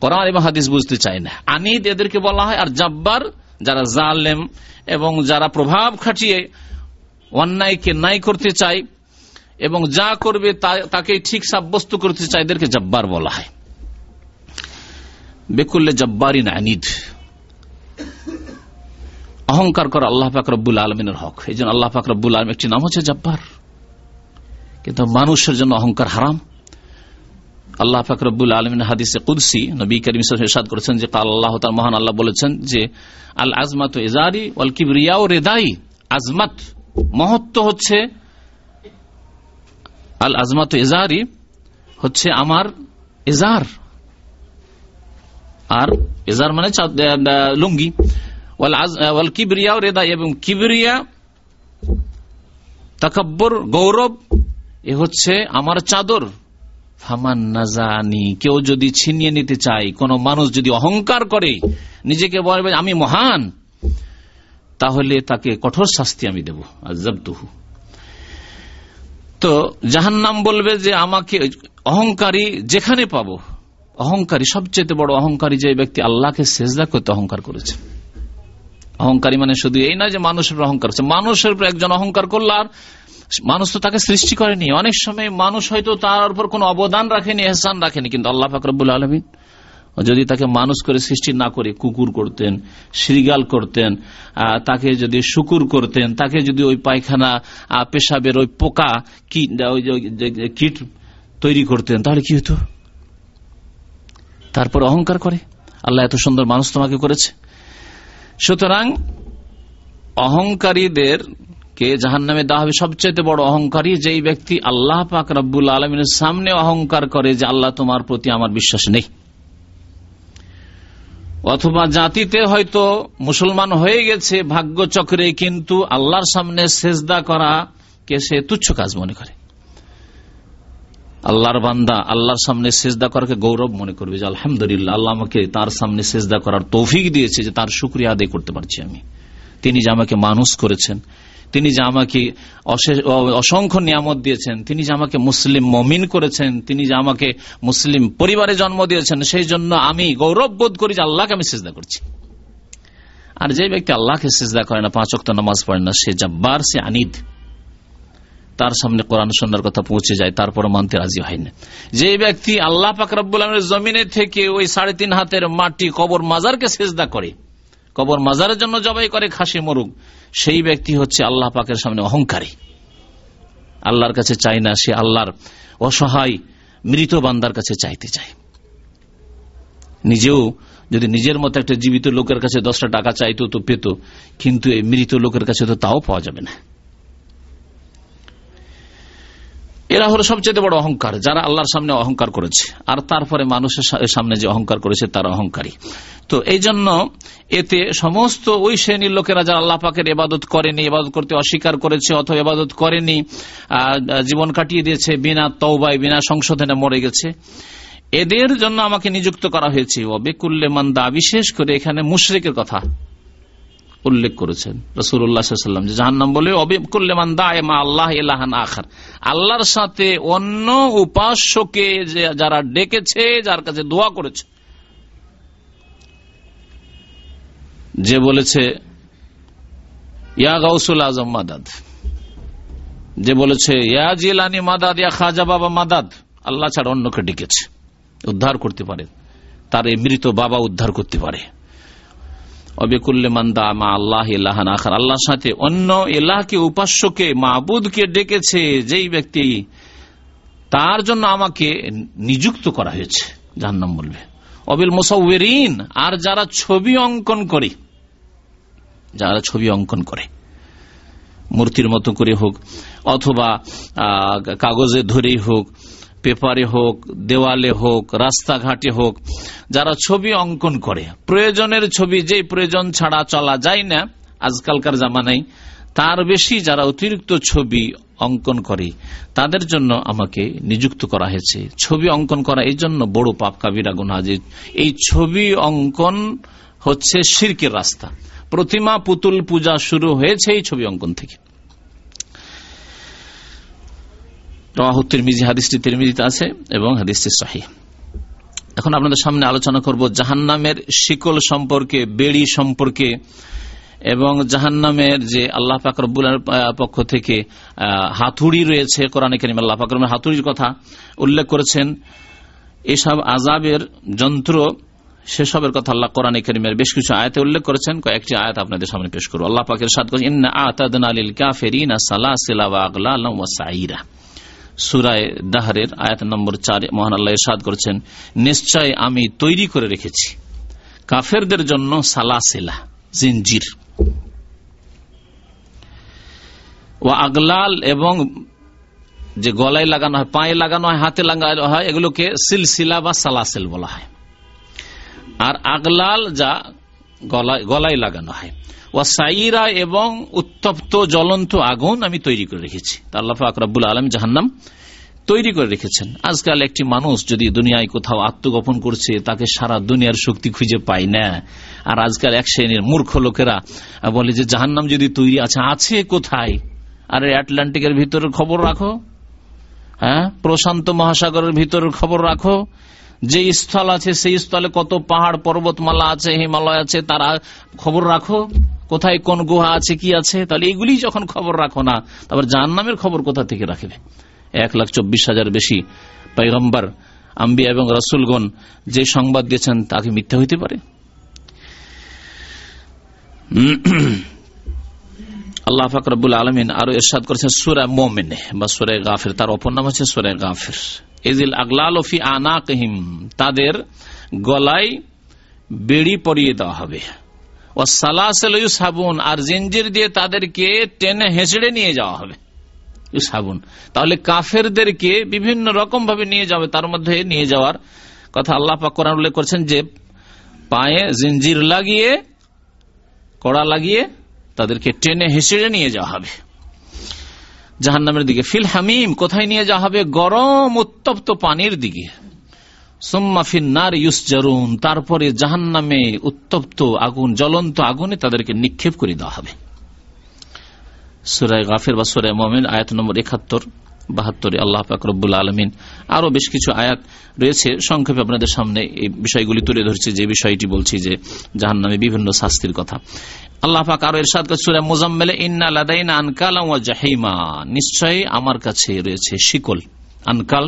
কোরআন এবং হাদিস বুঝতে চায় না। আনিদ এদেরকে বলা হয় আর জব্বার, যারা জালেম এবং যারা প্রভাব খাটিয়ে অন্যায়কে নাই করতে চায় এবং যা করবে তাকে ঠিক সাব্যস্ত করতে চায়, এদেরকে জব্বার বলা হয়। বেকুল্লে জব্বারিন আনিদ। অহংকার করা আল্লাহ ফাকরবুল আলমিনের হক। এই জন্য আল্লাহ ফাকরবুল আলম একটি নাম হচ্ছে জব্বার। কিন্তু মানুষের জন্য অহংকার হারাম। আল্লাহ ফাকরবুল আলমিন হাদিসে কুদসি নবী করিম সাদ করেছেন যে কাল আল্লাহ তার মহান আল্লাহ বলেছেন যে, আল আজমাত এজারি ওয়াল কিবরিয়া ও রেদাই। আজমাত মহত্ব হচ্ছে, আল আজমাত এজারি হচ্ছে আমার এজার। আর এজার মানে লুঙ্গি। ওয়াল কিবরিয়া ও রেদাই এবং কিবরিয়া, তাকাব্বর, গৌরব, এ হচ্ছে আমার চাদর। নাজানি, কেউ যদি ছিনিয়ে নিতে চায়, কোন মানুষ যদি অহংকার করে, নিজেকে বলবে, আমি মহান, তাহলে তাকে কঠোর শাস্তি আমি দেব। আজবতুহু তো জাহান নাম বলবে যে, আমাকে অহংকারী যেখানে পাবো অহংকারী সবচেয়ে বড় অহংকারী যে ব্যক্তি আল্লাহকে সেজদা করতে অহংকার করেছে। অহংকারী মানে শুধু এই নয় যে মানুষের অহংকার হচ্ছে মানুষের উপর একজন অহংকার করল আর মানুষ তো তাকে সৃষ্টি করেনি। অনেক সময় মানুষ হয়তো তার উপর কোন অবদান রাখেনি, এহসান রাখেনি, কিন্তু আল্লাহ ফাকরবুল আলমিন যদি তাকে মানুষ করে সৃষ্টি না করে, কুকুর করতেন শ্রীগাল করতেন তাকে যদি শুকুর করতেন, তাকে যদি ওই পায়খানা পেশাবের ওই পোকা কিট তৈরি করতেন, তাহলে কি হতো? তারপর অহংকার করে। আল্লাহ এত সুন্দর মানুষ তোমাকে করেছে। সুতরাং অহংকারীদের কে জাহান নামে দেওয়া হবে? সবচেয়ে বড় অহংকারী যেই ব্যক্তি আল্লাহ পাক রব্বুল আলমিনের সামনে অহংকার করে যে আল্লাহ তোমার প্রতি আমার বিশ্বাস নেই। অথবা জাতিতে হয়তো মুসলমান হয়ে গেছে ভাগ্য চক্রে কিন্তু আল্লাহর সামনে সেজদা করা কে সে তুচ্ছ কাজ মনে করে। আল্লাহর বান্দা, আল্লাহর সামনে সেজদা করাকে গৌরব মনে করবে যে আলহামদুলিল্লাহ, আল্লাহ আমাকে তার সামনে সেজদা করার তৌফিক দিয়েছে যে তার শুক্রিয়া আদায় করতে পারছি আমি। তিনি যে আমাকে মানুষ করেছেন, তিনি যে আমাকে অসংখ্য নিয়ামত দিয়েছেন, তিনি যে আমাকে মুসলিম মমিন করেছেন, তিনি যে আমাকে মুসলিম পরিবারে জন্ম দিয়েছেন, সেই জন্য আমি গৌরব বোধ করি যে আল্লাহকে আমি সেজদা করছি। আর যে ব্যক্তি আল্লাহকে সেজদা করে না, পাঁচ অক্ট নামাজ পড়ে না, সে জব্বার, সে আনিদ। তার সামনে কোরআন সন্ন্যার কথা পৌঁছে যায় তারপর মানতে রাজি হয় না যে ব্যক্তি আল্লাহ পাকরাবুল জমিনে থেকে ওই সাড়ে তিন হাতের মাটি কবর মাজারকে সেজদা করে, কবর মাজারের জন্য জবাই করে খাসি মরুক, সেই ব্যক্তি হচ্ছে আল্লাহ পাকের সামনে অহংকারী। আল্লাহর কাছে চাই না, সে আল্লাহর অসহায় মৃত বান্দার কাছে চাইতে চায়। নিজেও যদি নিজের মতো একটা জীবিত লোকের কাছে দশটা টাকা চাইতো তো পেত, কিন্তু এই মৃত লোকের কাছে তো তাও পাওয়া যাবে না। এরা হলো সবচেয়ে বড় অহংকার, যারা আল্লাহর সামনে অহংকার করেছে। আর তারপরে মানুষের সামনে যে অহংকার করেছে, তারা অহংকারী। তো এই জন্য এতে সমস্ত ওই শ্রেণির লোকেরা যারা আল্লাহ পাকের এবাদত করেনি এবাদত করতে অস্বীকার করেছে, অথবা এবাদত করেনি জীবন কাটিয়ে দিয়েছে, বিনা তৌবায় বিনা সংশোধনে মরে গেছে, এদের জন্য আমাকে নিযুক্ত করা হয়েছে। অবেকুল্লে মান্দা বিশেষ করে এখানে মুশরেকের কথা। উল্লেখ করেছেন। রসুল্লাহাম যে জাহান্নাম বলে অবিকুল্লেমান দায় মা আল্লাহ এলাহান আখার। আল্লাহর সাথে অন্য উপাস্যকে যারা ডেকেছে, যার কাছে দোয়া করেছে। যে বলেছে, ইয়া গাউসুল আজম মাদাদ। যে বলেছে, ইয়া জিলানি মাদাদ, ইয়া খাজা বাবা মাদাদ। আল্লাহ ছাড়া অন্যকে ডেকেছে। উদ্ধার করতে পারে। তার এই মৃত বাবা উদ্ধার করতে পারে। অবিকুল্লে মান্দা মা আল্লাহ ইলাহান আখার। আল্লাহর সাথে অন্য এলাহকে উপাস্যকে মাহবুদকে ডেকেছে যেই ব্যক্তি তার জন্য আমাকে নিযুক্ত করা হয়েছে, জাহান্নাম বলবে। অবিল মোসাউরিন আর যারা ছবি অঙ্কন করে, যারা ছবি অঙ্কন করে, মূর্তির মতো করে হোক, অথবা কাগজে ধরেই হোক পেপারে হোক, দেওয়ালে হোক, রাস্তাঘাটে হোক, যারা ছবি অঙ্কন করে, প্রয়োজনের ছবি যে প্রয়োজন ছাড়া চলা যায় না, আজকালকার জামানায়, তার বেশি যারা অতিরিক্ত ছবি অঙ্কন করে, তাদের জন্য আমাকে নিযুক্ত করা হয়েছে। ছবি অঙ্কন করা এই জন্য বড় পাপ কাবিরা গুনা যে, এই ছবি অঙ্কন হচ্ছে শিরকের রাস্তা। প্রতিমা পুতুল পূজা শুরু হয়েছে এই ছবি অঙ্কন থেকে। তিরমিজি, হাদিসটি তিরমিজিতে আছে এবং হাদিসটি শাহী এখন আপনাদের সামনে আলোচনা করব জাহান্নামের শিকল সম্পর্কে, বেড়ি সম্পর্কে এবং জাহান্নামের যে আল্লাহ পাকরবুলের পক্ষ থেকে হাতুড়ি রয়েছে কোরআন করিম। আল্লাহ পাকরমের হাতুড়ির কথা উল্লেখ করেছেন। এসব আজাবের যন্ত্র, সেসবের কথা আল্লাহ কোরআন করিমের বেশ কিছু আয়তে উল্লেখ করেছেন। কয়েকটি আয়াত আপনাদের সামনে পেশ করব। আল্লাহ পাকের সাদ করেছেন আতাদনা আলিল কাফেরিনা সালাসিলা ওয়া আগলা ওয়া সাইরা সুরায় দাহারের আয়াত নম্বর চারে মহান আল্লাহ সাদ করেছেন, নিশ্চয় আমি তৈরি করে রেখেছি। কাফেরদের জন্য সালাসেলা, জিনজির। ও আগলাল এবং যে গলায় লাগানো হয়, পায়ে লাগানো হয়, হাতে লাগানো হয়, এগুলোকে সিলসিলা বা সালাসেল বলা হয়। আর আগলাল যা গলায় গলায় লাগানো হয়। ওয়াসাইরা এবং উত্তপ্ত জ্বলন্ত আগুন আমি তৈরি করে রেখেছি। আল্লাহ আকরাবুল আলম জাহান্নাম তৈরি করে রেখেছেন। আজকাল একটি মানুষ যদি দুনিয়ায় কোথাও আত্মগোপন করছে, তাকে সারা দুনিয়ার শক্তি খুঁজে পায় না। আর আজকাল এক শ্রেণির মূর্খ লোকেরা বলে যে, জাহান্নাম যদি তৈরি আছে আছে কোথায়? আর আটলান্টিকের ভিতরের খবর রাখো। হ্যাঁ? প্রশান্ত মহাসাগরের ভিতরের খবর রাখো। যে স্থল আছে, সেই স্থলে কত পাহাড়, পর্বতমালা আছে, হিমালয় আছে, তারা খবর রাখো। কোথায় কোন গুহা আছে, কি আছে? তাহলে এগুলি যখন খবর রাখো না, তারপর জাহান নামের খবর কোথা থেকে রাখবে এক লাখ চব্বিশ হাজার বেশি পাইগম্বর আম্বিয়া এবং রসুলগণ যে সংবাদ দিয়েছেন তাকে মিথ্যা হইতে পারে? আল্লাহ ফাকরাবুল আলমিন আরও এরশাদ করেছেন সুরা মোমেনে বা সুরে গাফির। তার অপর নাম হচ্ছে সুরে গাফির। এজিল আগলাল ফি আনাকহিম, তাদের গলায় বেড়ি পরিয়ে দেওয়া হবে। সাবুন আর জিঞ্জির দিয়ে তাদেরকে টেনে হেঁচড়ে নিয়ে যাওয়া হবে। সাবুন তাহলে কাফেরদেরকে বিভিন্ন রকম ভাবে নিয়ে যাবে, তার মধ্যে নিয়ে যাওয়ার কথা আল্লাহ কোরআন উল্লেখ করছেন যে, পায়ে জিঞ্জির লাগিয়ে, কড়া লাগিয়ে তাদেরকে টেনে হেঁচড়ে নিয়ে যাওয়া হবে। জাহান্নামের দিকে। ফিল হামিম, কোথায় নিয়ে যাওয়া হবে? গরম উত্তপ্ত পানির দিকে। সোম্মাফিনার ইউস তারপরে জাহান্নামে উত্তপ্ত আগুন, জ্বলন্ত আগুনে তাদেরকে নিক্ষেপ করে দেওয়া হবে। সুরায় গাফের বা সুরায় মোমিন, আয়াত নম্বর একাত্তর, বাহাত্তরে আল্লাহ ফাকরবুল আলমিন আরও বেশ কিছু আয়াত রয়েছে। সংক্ষেপে আপনাদের সামনে এই বিষয়গুলি তুলে ধরছি, যে বিষয়টি বলছি যে জাহান নামে বিভিন্ন শাস্তির কথা। আল্লাহ পাক আরও এরশাদ সুরা মোজাম্মেলে, ইন্না লাদাইনা আনকাল জাহিমা নিশ্চয়ই আমার কাছে রয়েছে শিকল, আনকাল,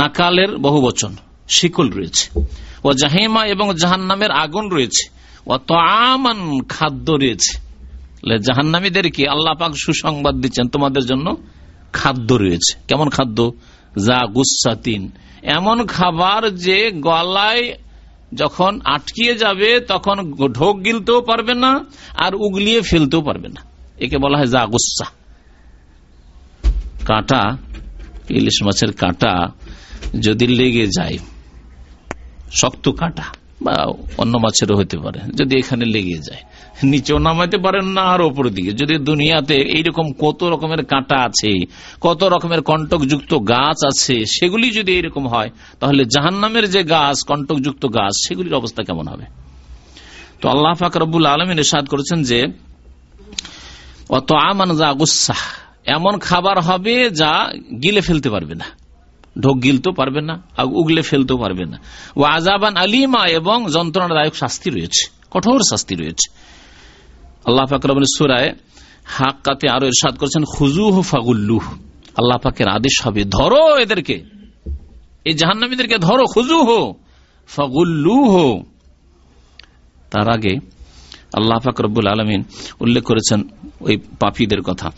নাকালের বহু বচন শিকল রয়েছে। ও জাহিমা এবং জাহান নামের আগুন রয়েছে। ও তো আমান খাদ্য রয়েছে। জাহান্নামীদেরকে আল্লাহ পাক সুসংবাদ দিচ্ছেন, তোমাদের জন্য খাদ্য রয়েছে। কেমন খাদ্য? যা গুসাতিন এমন খাবার যে গলায় যখন আটকিয়ে যাবে, তখন ঢোক গিলতেও পারবে না আর উগলিয়ে ফেলতেও পারবে না। একে বলা হয় যা গুসা কাটা, ইলিশ মাছের কাটা যদি লেগে যায় শক্ত কাটা বা অন্য মাছেরও হতে পারে, যদি এখানে লেগে যায়। নিচেও নামাইতে পারেন না আর ওপর দিকে। যদি দুনিয়াতে এইরকম কত রকমের কাঁটা আছে, কত রকমের কণ্টকযুক্ত গাছ আছে, সেগুলি যদি এরকম হয়, তাহলে জাহান্নামের যে গাছ, কণ্টকযুক্ত গাছ, সেগুলির অবস্থা কেমন হবে? তো আল্লাহ ফাকরবুল আলমিন সাদ করেছেন যে অত আমান যা গুসাহ এমন খাবার হবে যা গিলে ফেলতে পারবে না। ঢোক গিলতেও পারবে না আর উগলে ফেলতেও পারবে না। ও আজাবান আলিমা এবং যন্ত্রণাদায়ক শাস্তি রয়েছে, কঠোর শাস্তি রয়েছে। আল্লাহ ফাকর সুরায় হাক্কাতে আরও ইরশাদ করেছেন খুজু হু ফাগুল্লু আল্লাহ পাকের আদেশ হবে, ধরো এদেরকে। এই জাহান্নামীদেরকে ধরো খুজু হো ফাগুল্লু হো তার আগে আল্লাহ ফাকরবুল আলমিন উল্লেখ করেছেন ওই পাপীদের কথা।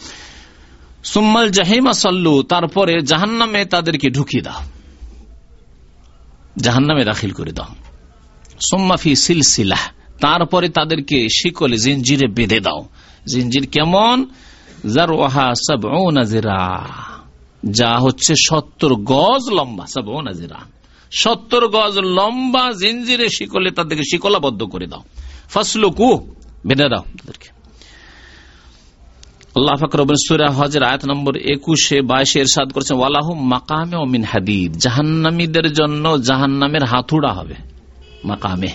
সুম্মাল জাহিমা সাল্লু, তারপরে জাহান্নামে তাদেরকে ঢুকিয়ে দাও। জাহান্নামে দাখিল করে দাও। সোম্মাফি সিলসিলাহ, তারপরে তাদেরকে শিকলে জিনজিরে বেঁধে দাও। জিনজির কেমন? সব নাজেরা যা হচ্ছে সত্তর গজ লম্বা সব ও নাজিরা সত্তর গজ লম্বা জিনজিরে শিকলে তাদেরকে শিকলাবদ্ধ করে দাও। ফসলুকু, বেঁধে দাও তাদেরকে। আল্লাহ ফাকরবিন সুরা হজের আয়াত নম্বর একুশে, বাইশে এরশাদ করছেন, ওয়ালাহু মাকামে মিন হাদিদ। জাহান্নামীদের জন্য জাহান্নামের হাতুড়া হবে। মাকামে।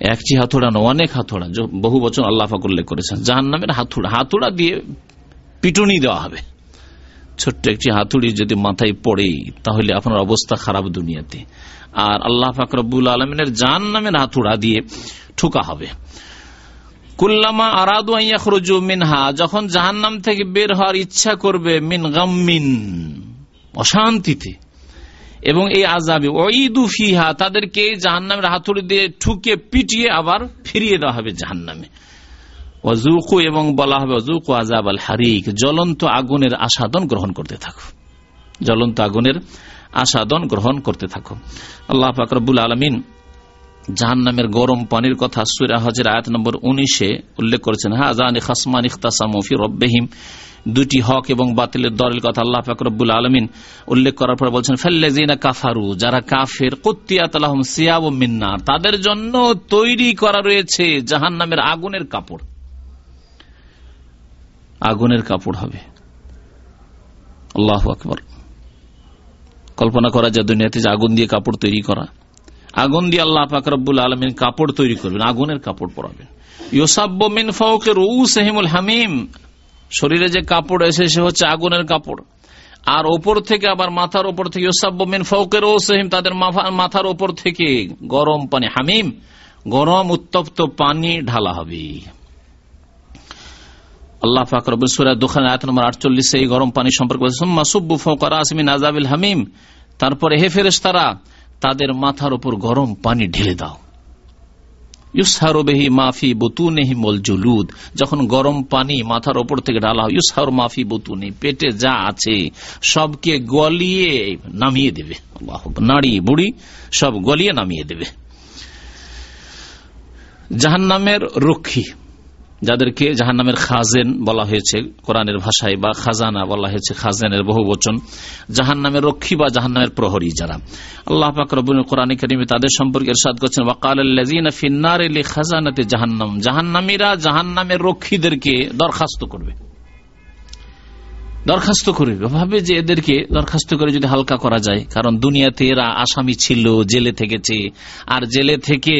একটি হাতুড়া না অনেক হাতুড়া বহু বছর আল্লাহ উল্লেখ করেছেন। জাহান্নামের হাতুড়া হাতুড়া দিয়ে পিটুনি দেওয়া হবে। ছোট্ট একটি হাতুড়ি যদি মাথায় পড়ে, তাহলে আপনার অবস্থা খারাপ দুনিয়াতে। আর আল্লাহ ফাকরবুল আলমিনের জাহান নামের হাতুড়া দিয়ে ঠুকা হবে। কুল্লামা আরাদু আইয়াখরুজু মিনহা, যখন জাহান্নাম থেকে বের হওয়ার ইচ্ছা করবে, মিন গাম্মিন, অশান্তিতে। এবং এই আজাবে ওইদু ফিহা, তাদেরকে জাহান্নামের হাতুড়ি দিয়ে ঠুকে পিটিয়ে আবার ফিরিয়ে দেওয়া হবে জাহান্নামে। অজুকু এবং বলা হবে অজুকু আজাব আল হারিক, জ্বলন্ত আগুনের আসাদন গ্রহণ করতে থাকো। জ্বলন্ত আগুনের আসাদন গ্রহণ করতে থাকো। আল্লাহ ফাকরবুল আলমিন জাহান নামের গরম পানির কথা সুরা হজের আয়াত নম্বর উনিশে উল্লেখ করেছেন হাজান খাসমান ইখতাসামফি রব্বেহিম। দুটি হক এবং বাতিলের দলের কথা আল্লাহ ফাকরবুল আলমিন উল্লেখ করার পর বলছেন ফেল্লেজিনা কাফারু, যারা কাফের কত্তিয়াতলাহম সিয়াব মিন্নার, তাদের জন্য তৈরি করা রয়েছে জাহান নামের আগুনের কাপড়। আগুনের কাপড় হবে। আল্লাহ আকবর। কল্পনা করা যায় দুনিয়াতে যে আগুন দিয়ে কাপড় তৈরি করা। আগুন দিয়ে আল্লাহ ফাকরবুল আলমিন কাপড় তৈরি করবেন, আগুনের কাপড় পরাবেন। ইউসাবিন হামিম। শরীরে যে কাপড় এসে সে হচ্ছে আগুনের কাপড়। আর ওপর থেকে আবার মাথার ওপর থেকে তাদের মাথার ওপর থেকে গরম পানি, হামিম, গরম উত্তপ্ত পানি ঢালা হবে। আল্লাহ ফাকরবুল সুরা দোকান আয়াত নম্বর আটচল্লিশে এই গরম পানি সম্পর্কে সুব্বু ফৌকার আসমিন আজাবিল হামিম। তারপরে, হে ফেরেস তারা তাদের মাথার উপর গরম পানি ঢেলে দাও। ইউসহারোবেহি মাফি বতুনেহি মল জুলুদ। যখন গরম পানি মাথার ওপর থেকে ঢালা হয়, ইউসহার মাফি বতুনে, পেটে যা আছে সবকে গলিয়ে নামিয়ে দেবে। নাড়ি, বুড়ি, সব গলিয়ে নামিয়ে দেবে। জাহান্নামের রক্ষী। যাদেরকে জাহান্নামের খাজেন বলা হয়েছে কোরআনের ভাষায় বা খাজানা বলা হয়েছে, খাজেনের বহু বচন জাহান্নামের রক্ষী বা জাহান্নামের প্রহরী যারা। আল্লাহ পাক কোরআন করিমে তাদের সম্পর্কে সাদ করছেন খাজানাতি জাহান্নাম জাহান্নামীরা জাহান্নামের রক্ষীদেরকে দরখাস্ত করবে। দরখাস্ত করবে ভাবে যে এদেরকে দরখাস্ত করে যদি হালকা করা যায়, কারণ দুনিয়াতে এরা আসামি ছিল, জেলে থেকেছে। আর জেলে থেকে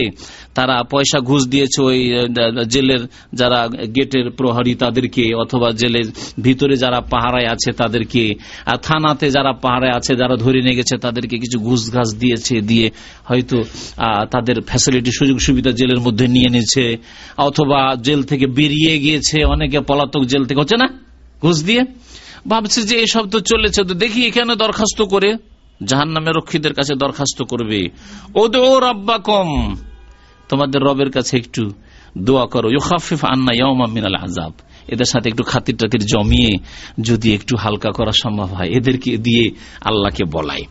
তারা পয়সা ঘুষ দিয়েছে ওই জেলের যারা গেটের প্রহরী তাদেরকে, অথবা জেলের ভিতরে যারা পাহারায় আছে তাদেরকে। আর থানাতে যারা পাহারায় আছে, যারা ধরে নিয়ে গেছে, তাদেরকে কিছু ঘুষ ঘাস দিয়েছে, দিয়ে হয়তো তাদের ফ্যাসিলিটি সুযোগ সুবিধা জেলের মধ্যে নিয়ে নিয়েছে। অথবা জেল থেকে বেরিয়ে গিয়েছে, অনেকে পলাতক জেল থেকে, হচ্ছে না? ঘুষ দিয়ে? ভাবছে যে এসব তো চলেছে, তো দেখি এখানে দরখাস্ত করে জাহান নামে রক্ষীদের কাছে দরখাস্ত করবে। ও দে ও রাব্বা কম তোমাদের রবের কাছে একটু দোয়া করো। ইউখাফিফ আন্না ইয়মা মিনাল আজাব এদের সাথে একটু খাতির টাতির জমিয়ে যদি একটু হালকা করা সম্ভব হয়, এদেরকে দিয়ে আল্লাহকে বলাই।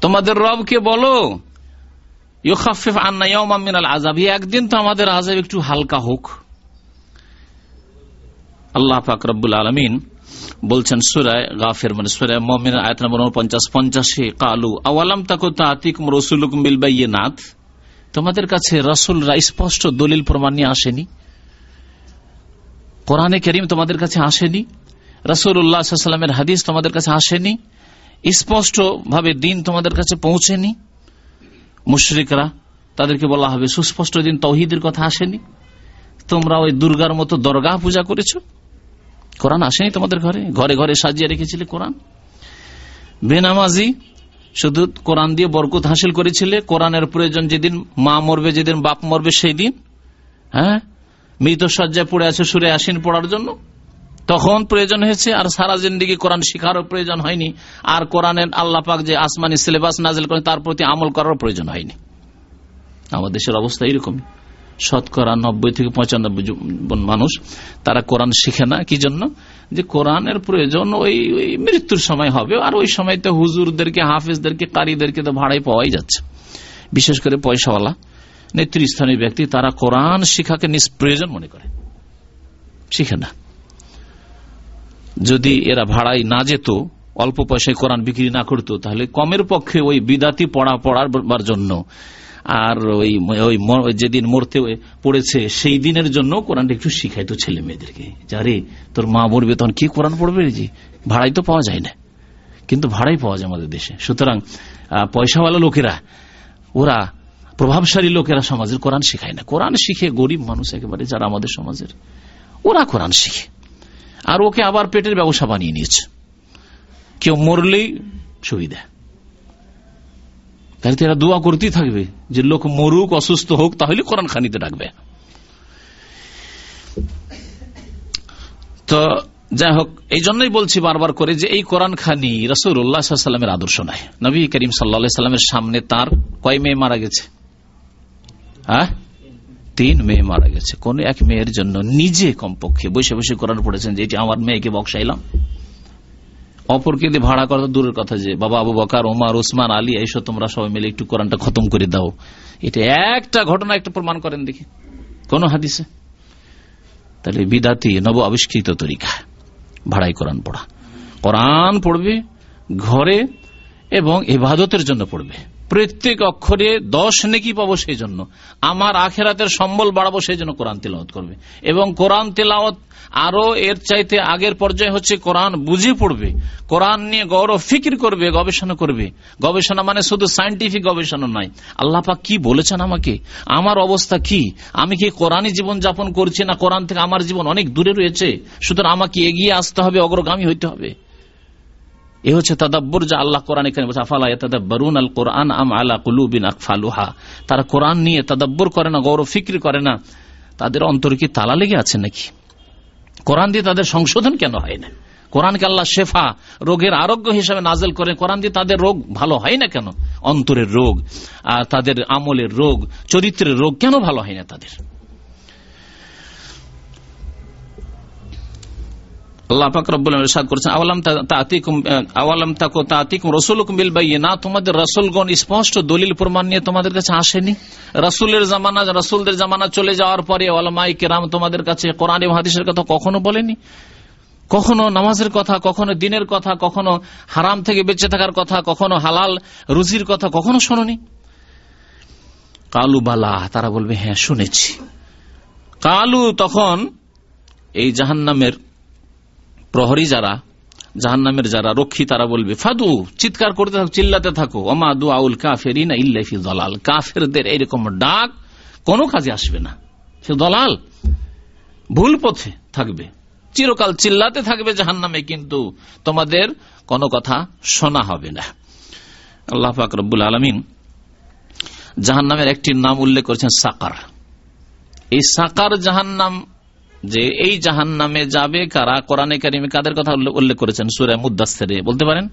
তোমাদের রবকে বলো, ইউখাফিফ আন্না ইয়মা মিনাল আজাব একদিন তো আমাদের আজাব একটু হালকা হোক। আল্লাহ পাক আলমিন বলছেন সুরায় গাফের মানে সুরায় মমিন আয়াত নম্বর পঞ্চাশ পঞ্চাশে কালু, আওয়ালাম তাকো তাতিকুম রসুলুকুম বিল নাথ তোমাদের কাছে রসুলরা স্পষ্ট দলিল প্রমাণ নিয়ে আসেনি? কোরআনে করিম তোমাদের কাছে আসেনি? রসুল্লাহামের হাদিস তোমাদের কাছে আসেনি? স্পষ্ট ভাবে দিন তোমাদের কাছে পৌঁছেনি? মুশরিকরা, তাদেরকে বলা হবে সুস্পষ্ট দিন তৌহিদের কথা আসেনি? তোমরা ওই দুর্গার মতো দরগা পূজা করেছ? কোরআন আসেনি তোমাদের ঘরে? ঘরে ঘরে সাজিয়ে রেখেছিলে কোরআন? বেনামাজি শুধু কোরআন দিয়ে বরকত হাসিল করেছিলে। কোরআনের প্রয়োজন যেদিন মা মরবে, যেদিন বাপ মরবে, সেই দিন হ্যাঁ? মৃত সজ্জায় পড়ে আছে সুরে আসিন পড়ার জন্য। তখন প্রয়োজন হয়েছে আর সারা জিন্দিগি কোরআন শিখারও প্রয়োজন হয়নি। আর কোরআনের আল্লাপাক যে আসমানি সিলেবাস নাজিল করেন, তার প্রতি আমল করার প্রয়োজন হয়নি। আমাদের দেশের অবস্থা এরকমই শতকরা নব্বই থেকে পঁচানব্বই মানুষ, তারা কোরআন শিখে না। কি জন্য? যে কোরআনের প্রয়োজন ওই ওই মৃত্যুর সময় হবে, আর ওই সময় তো হুজুরদেরকে, হাফিজদেরকে, কারিদেরকে তো ভাড়াই পাওয়াই যাচ্ছে। বিশেষ করে পয়সাওয়ালা, নেতৃস্থানীয় ব্যক্তি, তারা কোরআন শিখাকে নিষ্প্রয়োজন মনে করে। শিখে না। যদি এরা ভাড়াই না যেত, অল্প পয়সায় কোরআন বিক্রি না করতো, তাহলে কমের পক্ষে ওই বিদাতি পড়া পড়ার জন্য আর ওই ওই যেদিন মরতে পড়েছে, সেই দিনের জন্য কোরআনটা একটু শিখাইতো ছেলে মেয়েদেরকে। যারে তোর মা মরবে, তখন কি কোরআন পড়বে যে ভাড়াই তো পাওয়া যায় না। কিন্তু ভাড়াই পাওয়া যায় আমাদের দেশে। সুতরাং পয়সাওয়ালা লোকেরা, ওরা প্রভাবশালী লোকেরা সমাজের কোরআন শিখায় না। কোরআন শিখে গরিব মানুষ একেবারে যারা আমাদের সমাজের, ওরা কোরআন শিখে। আর ওকে আবার পেটের ব্যবসা বানিয়ে নিয়েছে। কেউ মরলেই সুবিধা। তাহলে এরা দোয়া করতেই থাকবে, যে লোক মরুক, অসুস্থ হোক, তাহলে কোরআন খানিতে ডাকবে। তো যাই হোক, এই জন্যই বলছি বারবার করে যে এই কোরআন খানি রসুল্লাহামের আদর্শ নয়। নবী করিম সাল্লা সাল্লামের সামনে তার কয় মেয়ে মারা গেছে? হ্যাঁ? তিন মেয়ে মারা গেছে। কোন এক মেয়ের জন্য নিজে কমপক্ষে বসে বসে কোরআন পড়েছেন যে এটি আমার মেয়েকে বক্সাইলাম অপরকে দিয়ে ভাড়া করা দূরের কথা যে, বাবা আবু বকার ওমার ওসমান আলী, এইসব তোমরা সবাই মিলে একটু কোরআনটা খতম করে দাও। এটা একটা ঘটনা একটা প্রমাণ করেন দেখি। কোন হাদিসে? তাহলে বিদাতি, নব আবিষ্কৃত তরিকা। ভাড়াই কোরআন পড়া। কোরআন পড়বে ঘরে এবং এবাদতের জন্য পড়বে। প্রত্যেক অক্ষরে দশ নেকি পাবো সেই জন্য আমার আখেরাতের সম্বল বাড়াবো সেই জন্য কোরআন তেলাওত করবে। এবং কোরআন তেলাওত আরও এর চাইতে আগের পর্যায়ে হচ্ছে কোরআন বুঝে পড়বে। কোরআন নিয়ে গৌরব ফিকির করবে, গবেষণা করবে। গবেষণা মানে শুধু সাইন্টিফিক গবেষণা নয়। আল্লাপা কি বলেছেন আমাকে? আমার অবস্থা কি? আমি কি কোরআনই জীবন যাপন করছি না? কোরআন থেকে আমার জীবন অনেক দূরে রয়েছে। সুতরাং আমাকে এগিয়ে আসতে হবে, অগ্রগামী হইতে হবে। এ হচ্ছে তাদাব্বর যা আল্লাহ কোরআন এখানে বরুন আল কোরআন আম আলা কুলুবিন আকফালুহা? তারা কোরআন নিয়ে তাদাব্বর করে না, গৌরব ফিক্রি করে না। তাদের অন্তর কি তালা লেগে আছে নাকি? কোরআন দিয়ে তাদের সংশোধন কেন হয় না? কোরআনকে আল্লাহ শেফা, রোগের আরোগ্য হিসাবে নাজেল করেন। কোরআন দিয়ে তাদের রোগ ভালো হয় না কেন? অন্তরের রোগ, আর তাদের আমলের রোগ, চরিত্রের রোগ কেন ভালো হয় না তাদের? তোমাদের স্পষ্ট দলিল প্রমাণ নিয়ে তোমাদের কাছে আসেনি। জামানা জামানা চলে যাওয়ার পরে কেরাম তোমাদের কাছে হাদিসের কথা কখনো বলেনি। কখনো নামাজের কথা, কখনো দিনের কথা, কখনো হারাম থেকে বেঁচে থাকার কথা, কখনো হালাল রুজির কথা কখনো শোনি কালু বালা, তারা বলবে হ্যাঁ শুনেছি। কালু তখন এই জাহান্নামের প্রহরী যারা, জাহান্নামের যারা, রক্ষী তারা বলবে, ফাদু, চিৎকার করতে থাকো, চিল্লাতে থাকো। অমা দু আউল কাফের না ইল্লাফি দলাল। কাফেরদের এইরকম ডাক কোনো কাজে আসবে না। সে দলাল। ভুল পথে থাকবে। চিরকাল চিল্লাতে থাকবে জাহান্নামে, কিন্তু তোমাদের কোনো কথা শোনা হবে না। আল্লাহ পাক রব্বুল আলমিন জাহান্নামের একটি নাম উল্লেখ করেছেন সাকার। এই সাকার জাহান্নাম যে এই জাহান নামে যাবে কারা? কোরআনে কারিমে কাদের কথা উল্লেখ করেছেন? সুরায় মুদাস্তেরে বলতে পারেন?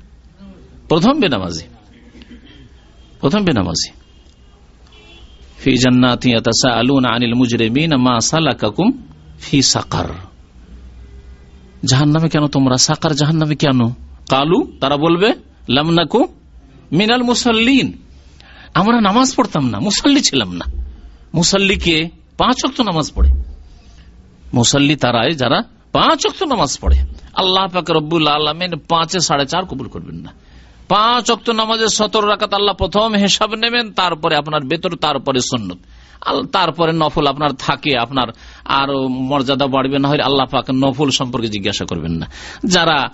প্রথম বেনামাজি। প্রথম বেনামাজি। ফি জান্নাতি ইয়াতাসাআলুনা আনিল মুজরিমিন মা সালাকাকুম ফি সাকার। জাহান্নামে কেন তোমরা? সাকার জাহান্নামে কেন? কালু, তারা বলবে লামনাকু মিনাল মুসাল্লিন। আমরা নামাজ পড়তাম না, মুসাল্লি ছিলাম না। মুসাল্লিকে পাঁচ অক্ত নামাজ পড়ে। মুসল্লি তারাই যারা পাঁচ অক্ত নামাজ পড়ে। আল্লাহ পাক রব্বুল আলমেন পাঁচে সাড়ে চার কবুল করবেন না। পাঁচ অক্ত নামাজের সতেরো রাখাত আল্লাহ প্রথম হিসাব নেবেন, তারপরে আপনার বেতর তারপরে সন্ন্যত তারপরে নফল আপনার থাকে, আপনার আরও মর্যাদা বাড়বে, না হয় আল্লাহ পাক নফল সম্পর্কে জিজ্ঞাসা করবেন না। যারা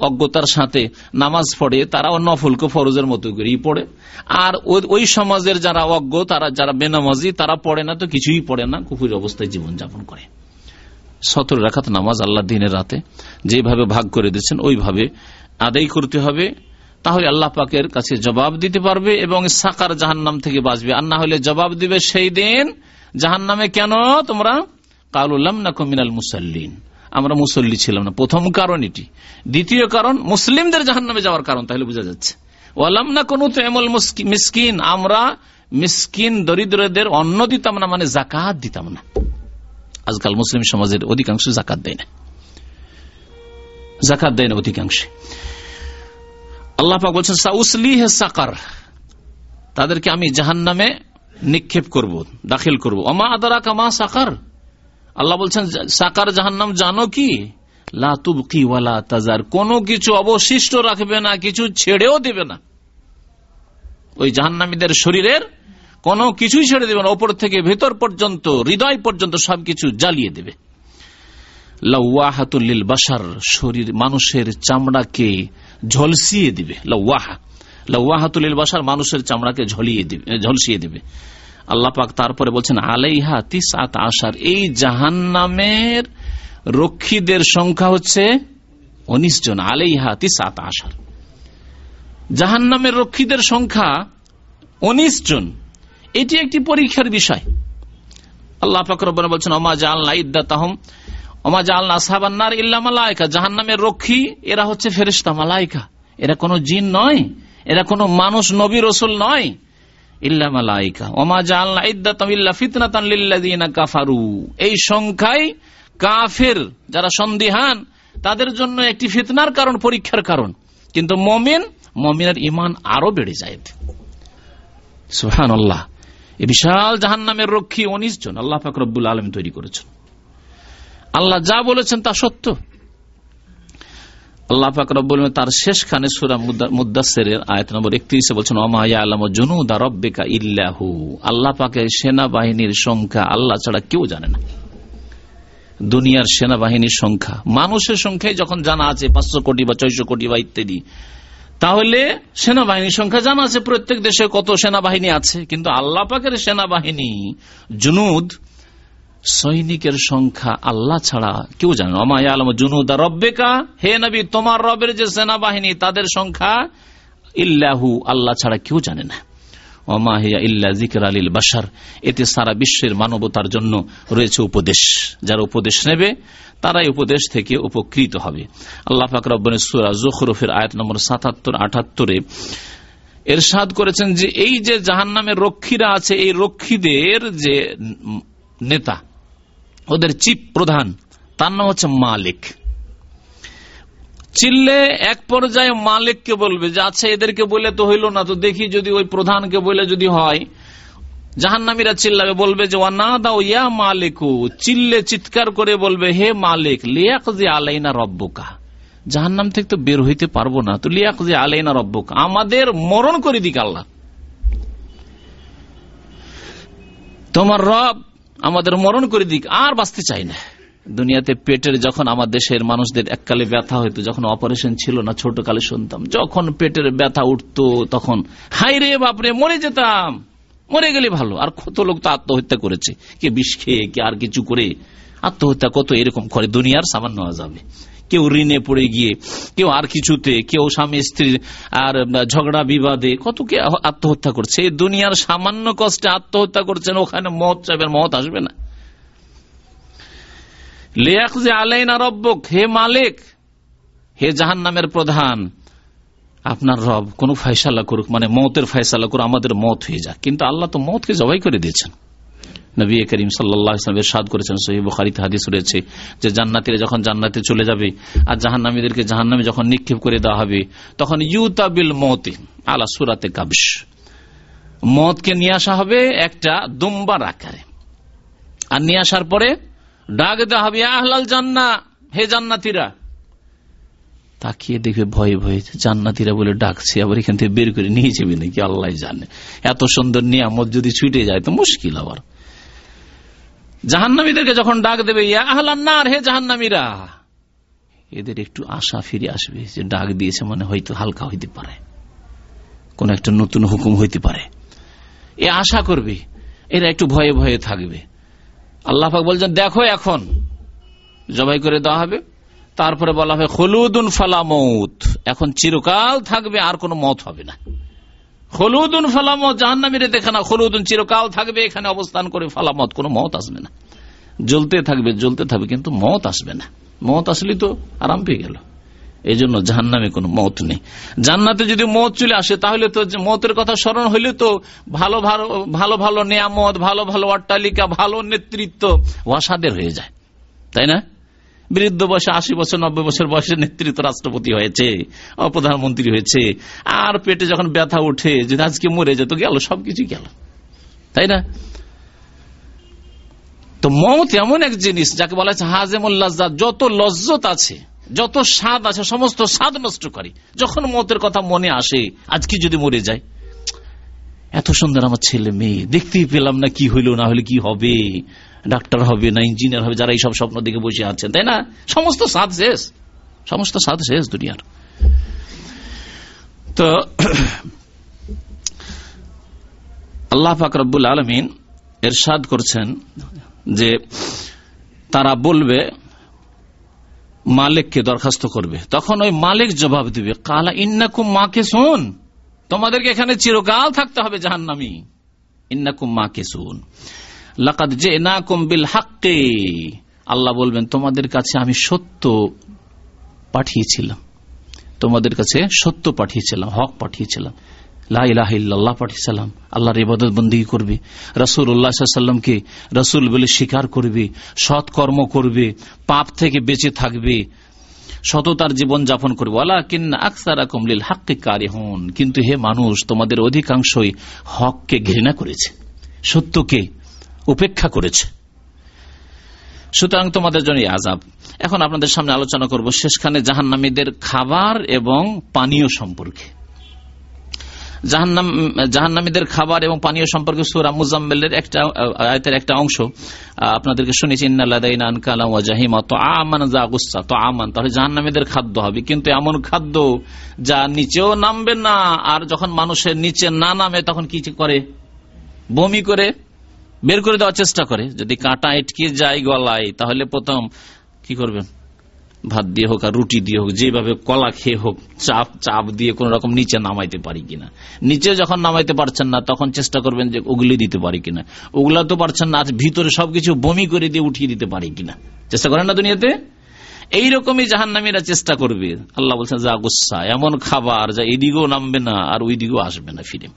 অজ্ঞতার সাথে নামাজ পড়ে, তারাও নফলকে ফরজের মতো করেই পড়ে। আর ওই সমাজের যারা অজ্ঞ, তারা যারা বেনামাজি, তারা পড়ে না তো কিছুই পড়ে না কুকুর অবস্থায় জীবনযাপন করে। সতেরো রাখাত নামাজ আল্লাহ দিনের রাতে যেভাবে ভাগ করে দিচ্ছেন ওইভাবে আদায় করতে হবে। তাহলে আল্লাহ পাকের কাছে জবাব দিতে পারবে এবং সাকার জাহান্নাম থেকে বাঁচবে। আর না হলে জবাব দিবে সেই দিন জাহান্নামে কেন? তোমরা কালুল্লাম না কমিনাল মুসাল্লিন। আমরা মুসল্লি ছিলাম না। প্রথম কারণ এটি। দ্বিতীয় কারণ, মুসলিমদের জাহান্নামে যাওয়ার কারণ, তাহলে বোঝা যাচ্ছে। ওয়ালাম না কোন মিসকিন। আমরা মিসকিন দরিদ্রদের অন্ন দিতাম না মানে জাকাত দিতাম না। আজকাল মুসলিম সমাজের অধিকাংশ জাকাত দেয় না। জাকাত দেয় না অধিকাংশে আল্লাহ পাক বলছেন সাউসলি হে সাকার। তাদেরকে আমি জাহান নামে নিক্ষেপ করব, দাখিল করব। অমা আদারা কামা সাকার? আল্লাহ বলছেন, সাকার জাহান্নাম জানো কি? লাতুবকি ওয়ালা তাজার। কোনো কিছু অবশিষ্ট রাখবে না, কিছু ছেড়েও দেবে না। ওই জাহান্নামীদের শরীরের কোনো কিছুই ছেড়ে দেবে না, ওপর থেকে ভেতর পর্যন্ত, হৃদয় পর্যন্ত সবকিছু জ্বালিয়ে দেবে। লাহাতুল্লিল বাসার শরীর, মানুষের চামড়াকে ঝলসিয়ে দিবে। লাহা লাহাতুল্লিল বাসার মানুষের চামড়াকে ঝলিয়ে দিবে ঝলসিয়ে দিবে। আল্লাহ পাক তারপরে বলছেন, আলাইহা তিস আশার। এই জাহান নামের রক্ষীদের সংখ্যা হচ্ছে উনিশ জন। আলাইহা তিস আশার। জাহান নামের রক্ষীদের সংখ্যা উনিশ জন। এটি একটি পরীক্ষার বিষয়। আল্লাহ পাকর বলছেন অমা জালনা ইদ্দা তাহম অমা জালনা সাহাবান্নার ইল্লা মালায়কা জাহান নামের রক্ষী, এরা হচ্ছে ফেরিস্তা মালাইকা। এরা কোন জিন নয়, এরা কোন মানুষ, নবী, রসুল নয়। ইল্লা মালাইকা। ওমা জালনা ইদ্দা তামিল্লা ফিতনাতান লিল্লাযিনা কাফারু। এই সংখ্যায় কাফের যারা সন্দিহান, তাদের জন্য একটি ফিতনার কারণ, পরীক্ষার কারণ। কিন্তু মমিন, মমিনের ইমান আরও বেড়ে যায় সুহান আল্লাহ এই বিশাল জাহান নামের রক্ষী, উনিশ জন। আল্লাহ ফাকরুল আলম তৈরি করেছেন। আল্লাহ যা বলেছেন তা সত্য। আল্লাহ ফাকরুল তার শেষ শেষখানে সুরা মুদাসের আয়ত নম্বর একত্রিশে বলছেন অমায়া আলম জনুদা রব্বেকা ইল্লাহু। আল্লাহ পাকে সেনাবাহিনীর সংখ্যা আল্লাহ ছাড়া কেউ জানে না। দুনিয়ার সেনাবাহিনীর সংখ্যা, মানুষের সংখ্যায় যখন জানা আছে, পাঁচশো কোটি বা ছয়শো কোটি বা ইত্যাদি, তাহলে সেনাবাহিনীর সংখ্যা জানা আছে, প্রত্যেক দেশে কত সেনাবাহিনী আছে, কিন্তু আল্লাহ পাকের সেনাবাহিনী জুনুদ সৈনিকের সংখ্যা আল্লাহ ছাড়া কেউ জানে অমায় আলম জুনুদা রব্বেকা? হে নবী, তোমার রবের যে সেনাবাহিনী, তাদের সংখ্যা ইল্লাহু আল্লাহ ছাড়া কেউ জানে না। আলীল বাসার এতে সারা বিশ্বের মানবতার জন্য রয়েছে উপদেশ। যারা উপদেশ নেবে, তারাই উপদেশ থেকে উপকৃত হবে। আল্লাহ ফাকরাবিন সুরা জখরফের আয়াত নম্বর সাতাত্তর আঠাত্তরে এরশাদ করেছেন যে, এই যে জাহান নামের রক্ষীরা আছে, এই রক্ষীদের যে নেতা ওদের চিপ প্রধান, তার নাম হচ্ছে মালিক। চিল্লে এক পর্যায়ে মালিককে বলবে যে আচ্ছা এদেরকে বলে তো হইল না, তো দেখি যদি ওই প্রধানকে বলে যদি হয়। জাহান্নামীরা চিল্লাবে, বলবে যে ওয়ানা দাও ইয়া মালিকু। চিল্লে চিৎকার করে বলবে, হে মালিক লিয়াক আলাইনা রব্বুকা। জাহান্নাম থেকে তো বের হইতে পারব না, তো লিয়াক আলাইনা রব্বুকা। আমাদের মরণ করে দিক আল্লাহ। তোমার রব আমাদের মরণ করে দিক, আর বাঁচতে চাই না। দুনিয়াতে পেটের যখন আমার দেশের মানুষদের এককালে ব্যথা হইতো, যখন অপারেশন ছিল না ছোট কালে শুনতাম, যখন পেটের ব্যথা উঠতো তখন হাই রে বাপরে, মরে যেতাম, মরে গেলে ভালো, আর কত লোক তো আত্মহত্যা করেছে, কে বিষ খেয়ে, কে আর কিছু করে, আত্মহত্যা কত এরকম করে, দুনিয়ার সামান্য যাবে কেউ ঋণে পড়ে গিয়ে, কেউ আর কিছুতে, কেউ স্বামী স্ত্রী আর ঝগড়া বিবাদে, কত কে আত্মহত্যা করছে। দুনিয়ার সামান্য কষ্টে আত্মহত্যা করছেন, ওখানে মত চাইবেন মত আসবে না। লেয়াক যে আলাইনা রব্বক, হে মালিক, হে জাহান নামের প্রধান, আপনার রব কোন ফয়সালা করুক মানে মতের ফয়সালা করুক, আমাদের মত হয়ে যাক। কিন্তু আল্লাহ তো মতকে জবাই করে দিয়েছেন। নবী করিম সাল্লামের সাদ করেছেন সহি বুখারিতে হাদিস রয়েছে যে জান্নাতিরা যখন জান্নাতে চলে যাবে আর জাহান্নামীদেরকে জাহান্নামে যখন নিক্ষেপ করে দেওয়া হবে, তখন ইউতাবিল মতে আলা সুরাতে কাবিস মতকে নিয়ে আসা হবে একটা দুম্বার আকারে। আর নিয়ে আসার পরে ডাক দেওয়া হবে আহলাল জান্না, হে জান্নাতিরা। তাকিয়ে দেখবে ভয়ে ভয়ে জান্নাতিরা বলে ডাকছে, আবার এখান থেকে বের করে নিয়ে যাবে নাকি আল্লাহ জানে। এত সুন্দর নিয়ামত যদি ছুটে যায় তো মুশকিল আবার। জাহান্নামীদেরকে যখন ডাক দেবে, ইয়া হে জাহান্নামীরা। এদের একটু আশা ফিরে আসবে যে ডাক দিয়েছে মানে হয়তো হালকা হইতে পারে। কোন একটা নতুন হুকুম হইতে পারে। এ আশা করবে, এরা একটু ভয়ে ভয়ে থাকবে। আল্লাহ বলছেন, দেখো এখন, জবাই করে দেওয়া হবে। তারপরে বলা হবে হলুদুন ফালামৌত এখন চিরকাল থাকবে, আর কোনো মত হবে না। হলুদুন ফালামত, জাহান্নামিরে দেখে না হলুদুন চিরকাল থাকবে, এখানে অবস্থান করে ফালামত, কোনো মত আসবে না। জ্বলতে থাকবে জ্বলতে থাকবে, কিন্তু মত আসবে না। মত আসলে তো আরাম পেয়ে গেল। এই জন্য জাহান্নামে কোনো মত নেই। জান্নাতে যদি মত চলে আসে, তাহলে তো মতের কথা স্মরণ হইলে তো ভালো ভালো ভালো ভালো নিয়ামত, ভালো ভালো অট্টালিকা, ভালো নেতৃত্ব ওয়াসাদের হয়ে যায়। তাই না? বৃদ্ধ বয়সে আশি বছর, নব্বই বছর বয়সে নেতৃত্ব রাষ্ট্রপতি হয়েছে প্রধানমন্ত্রী হয়েছে। আর পেটে যখন ব্যথা উঠে যদি আজকে মরে যেত, গেল, সবকিছু গেল। তাই না? তো মত এমন এক জিনিস, যাকে বলা হচ্ছে হাজেমুল্লাহ যত লজ্জত আছে, যত স্বাদ আছে, সমস্ত স্বাদ নষ্ট করে। যখন মতের কথা মনে আসে, আজকে যদি মরে যায়, এত সুন্দর আমার ছেলে মেয়ে, দেখতেই পেলাম না কি হইল, না হলে কি হবে। ডাক্তার হবে না, ইঞ্জিনিয়ার হবে, যারা এইসব স্বপ্ন দিকে বসে আছেন, তাই না? সমস্ত স্বাদ শেষ। সমস্ত স্বাদ শেষ দুনিয়ার। তো, আল্লাহ ফাকরবুল আলমিন এরশাদ করছেন যে তারা বলবে, মালিককে দরখাস্ত করবে। তখন ওই মালিক জবাব দিবে, কালা ইন্নাকুম মাকে শুন তোমাদেরকে এখানে চিরকাল থাকতে হবে জাহান্নামি। ইন্নাকুম মাকে শুন লাকাদ যে না কম্বিল হাক্কে। আল্লাহ বলবেন, তোমাদের কাছে আমি সত্য পাঠিয়েছিলাম। তোমাদের কাছে সত্য পাঠিয়েছিলাম, হক পাঠিয়েছিলাম। করবে। রসুল বলে করবে। সৎ কর্ম করবে। পাপ থেকে বেঁচে থাকবে। সততার করবে। কমলিল হন কিন্তু হে মানুষ, তোমাদের অধিকাংশই হককে ঘৃণা করেছে। সত্যকে উপেক্ষা করেছে। সুতরাং তোমাদের জন্য আজাব এখন আপনাদের সামনে আলোচনা করব শেষখানে জাহান্নামীদের খাবার এবং পানীয় সম্পর্কে। জাহান্নামীদের খাবার এবং পানীয় সম্পর্কে সুরা মুজাম্মেলের একটা আয়তের একটা অংশ আপনাদেরকে শুনেছি তাহলে জাহান্নামীদের খাদ্য হবে, কিন্তু এমন খাদ্য যা নিচেও নামবে না, আর যখন মানুষের নিচে না নামে, তখন কি করে? বমি করে? বের করে দেওয়ার চেষ্টা করে। যদি কাঁটা এটকে যায় গলায়, তাহলে প্রথম কি করবেন ভাত দিয়ে হোক আর রুটি দিয়ে হোক, যেভাবে কলা খেয়ে হোক, চাপ চাপ দিয়ে কোন রকম নিচে নামাইতে পারি কিনা। নিচে যখন নামাইতে পারছেন না, তখন চেষ্টা করবেন যে উগলি দিতে পারি কিনা। উগলা তো পারছেন না ভিতরে সবকিছু বমি করে দিয়ে উঠিয়ে দিতে পারি কিনা। চেষ্টা করেন না দুনিয়াতে? এইরকমই জাহান্নামীরা চেষ্টা করবে। আল্লাহ বলছেন, যা গুসা এমন খাবার যা এদিকেও নামবে না আর ওই দিকেও আসবে না ফিরে।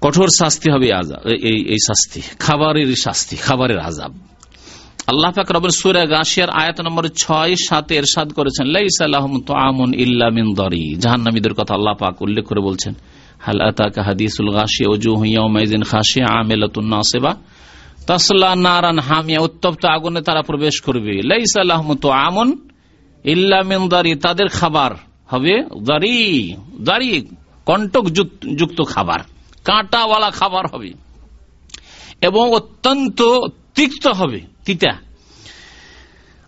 কঠোর শাস্তি হবে এই শাস্তি। খাবারের শাস্তি, খাবারের আজাব আল্লাহ পাক রবের সুরে গাছিয়ার আয়াত নম্বর ছয়, সাতে এরশাদ করেছেন লাইসালাহম তো আমন ইল্লামিন দরি। জাহান্নামীদের কথা আল্লাহ পাক উল্লেখ করে বলছেন তাসলা হামিয়া, উত্তপ্ত আগুনে তারা প্রবেশ করবে। আমন তাদের খাবার হবে দারি দারি কণ্টক যুক্ত খাবার। কাঁটাওয়ালা খাবার হবে। এবং অত্যন্ত তিক্ত হবে। তিতা।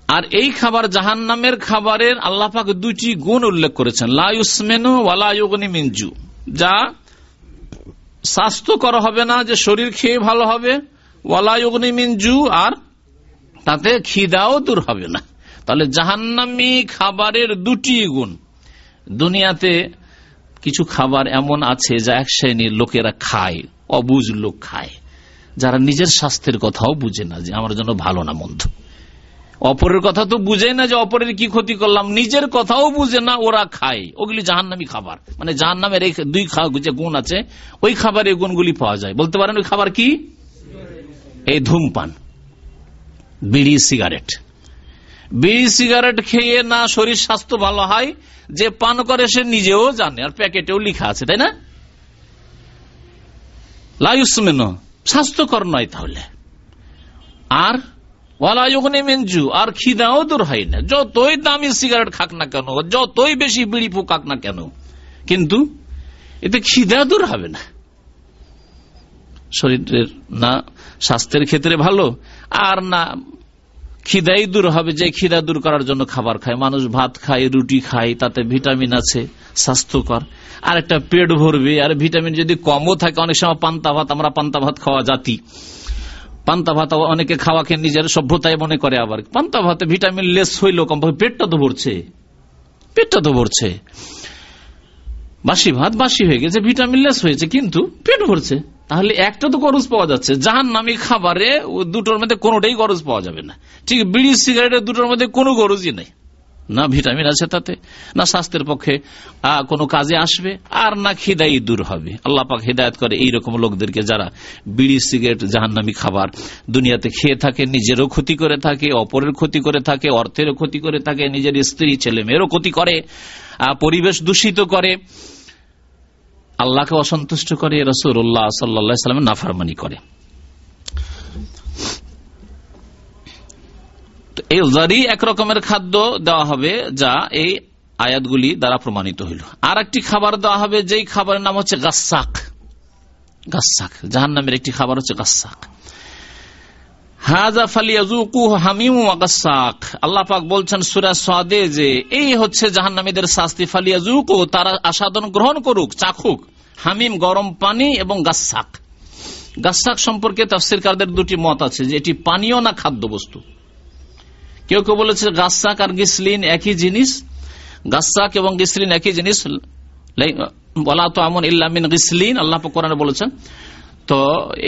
আর এই খাবার জাহান নামের খাবারের আল্লাপাক দুটি গুণ উল্লেখ করেছেন। লাউসমেনু ওয়ালায়ুগনি মিনজু। যা স্বাস্থ্যকর হবে না, যে শরীর খেয়ে ভালো হবে। ওয়ালায়ুগনি মিনজু আর তাতে খিদাও দূর হবে না। তাহলে জাহান্নামি খাবারের দুটি গুণ। দুনিয়াতে কিছু খাবার এমন আছে যা এক শ্রেণির লোকেরা খায়, অবুজ লোক খায়, যারা নিজের স্বাস্থ্যের কথাও বুঝে না যে আমার জন্য ভালো না মন্দ। অপরের কথা তো বুঝে না যে অপরের কি ক্ষতি করলাম, নিজের কথাও বুঝে না ওরা খায়। ওগুলি জাহান্নামি খাবার। মানে জাহান্নামের এই দুই যে গুণ আছে, ওই খাবারের গুণগুলি পাওয়া যায়। বলতে পারেন ওই খাবার কি? এই ধূমপান বিড়ি সিগারেট বিড়ি, সিগারেট খেয়ে না শরীর স্বাস্থ্য ভালো হয়, যে পান করে সে নিজেও জানে। আর প্যাকেটেও লিখা আছে, তাই না? লাইসমেন স্বাস্থ্যকর নয় তাহলে। আর ওয়ালায়ুগনিমেঞ্জু আর খিদাও দূর হয় না। যতই দামি সিগারেট খাক না কেন, যতই বেশি বিড়ি পোকাক না কেন, কিন্তু এতে খিদা দূর হবে না। শরীরের না স্বাস্থ্যের ক্ষেত্রে ভালো, আর না খিদাই দূর হবে যে খিদা দূর করার জন্য খাবার খায়। মানুষ ভাত খায়, রুটি খায়, তাতে ভিটামিন আছে, স্বাস্থ্যকর। আর একটা পেট ভরবে, আর ভিটামিন যদি কমও থাকে, অনেক সময় পান্তা ভাত, আমরা পান্তা ভাত খাওয়া জাতি। পান্তা ভাত অনেকে খাওয়াকে নিজের সভ্যতায় মনে করে আবার। পান্তা ভাতে ভিটামিন লেস হইলেও কম পেটটা তো ভরছে। পেটটা তো ভরছে। বাসি ভাত বাসি হয়ে গেছে, ভিটামিন লেস হয়েছে, কিন্তু পেট ভরছে। তাহলে একটা তো গরজ পাওয়া যাচ্ছে। জাহান নামি খাবারে দুটোর মধ্যে কোনোটাই গরজ পাওয়া যাবে না। ঠিক বিড়ি, সিগারেটের দুটোর মধ্যে কোনো গরজই নেই। না ভিটামিন আছে তাতে, না স্বাস্থ্যের পক্ষে কোনো কাজে আসবে, আর না খিদাই দূর হবে। আল্লাহ পাক হিদায়ত করে এইরকম লোকদেরকে যারা বিড়ি, সিগারেট, জাহান্নামি খাবার দুনিয়াতে খেয়ে থাকে, নিজেরও ক্ষতি করে থাকে, অপরের ক্ষতি করে থাকে, অর্থেরও ক্ষতি করে থাকে, নিজের স্ত্রী ছেলে মেয়েরও ক্ষতি করে পরিবেশ দূষিত করে। আল্লাহকে অসন্তুষ্ট করে রসুল্লাহ সাল্লা সাল্লামের নাফারমানি করে। এই জারি এক রকমের খাদ্য দেওয়া হবে যা এই আয়াতগুলি দ্বারা প্রমাণিত হইল। আর একটি খাবার দেওয়া হবে যেই খাবারের নাম হচ্ছে গাসাক। গাসাক জাহান নামের একটি খাবার হচ্ছে গাসাক। হাজা বলছেন সাদে যে এই হচ্ছে শাস্তি। তারা আসাদন গ্রহণ করুক, চাখুক। হামিম গরম পানি এবং সম্পর্কে তাফসিরকারদের দুটি মত আছে যে এটি পানীয় না খাদ্য বস্তু কেউ কেউ বলেছে গাছাক আর গিসলিন একই জিনিস। গাছাক এবং গিসলিন একই জিনিস। বলা তো এমন ইল্লামিন আল্লাহ কোরআনে বলেছেন, তো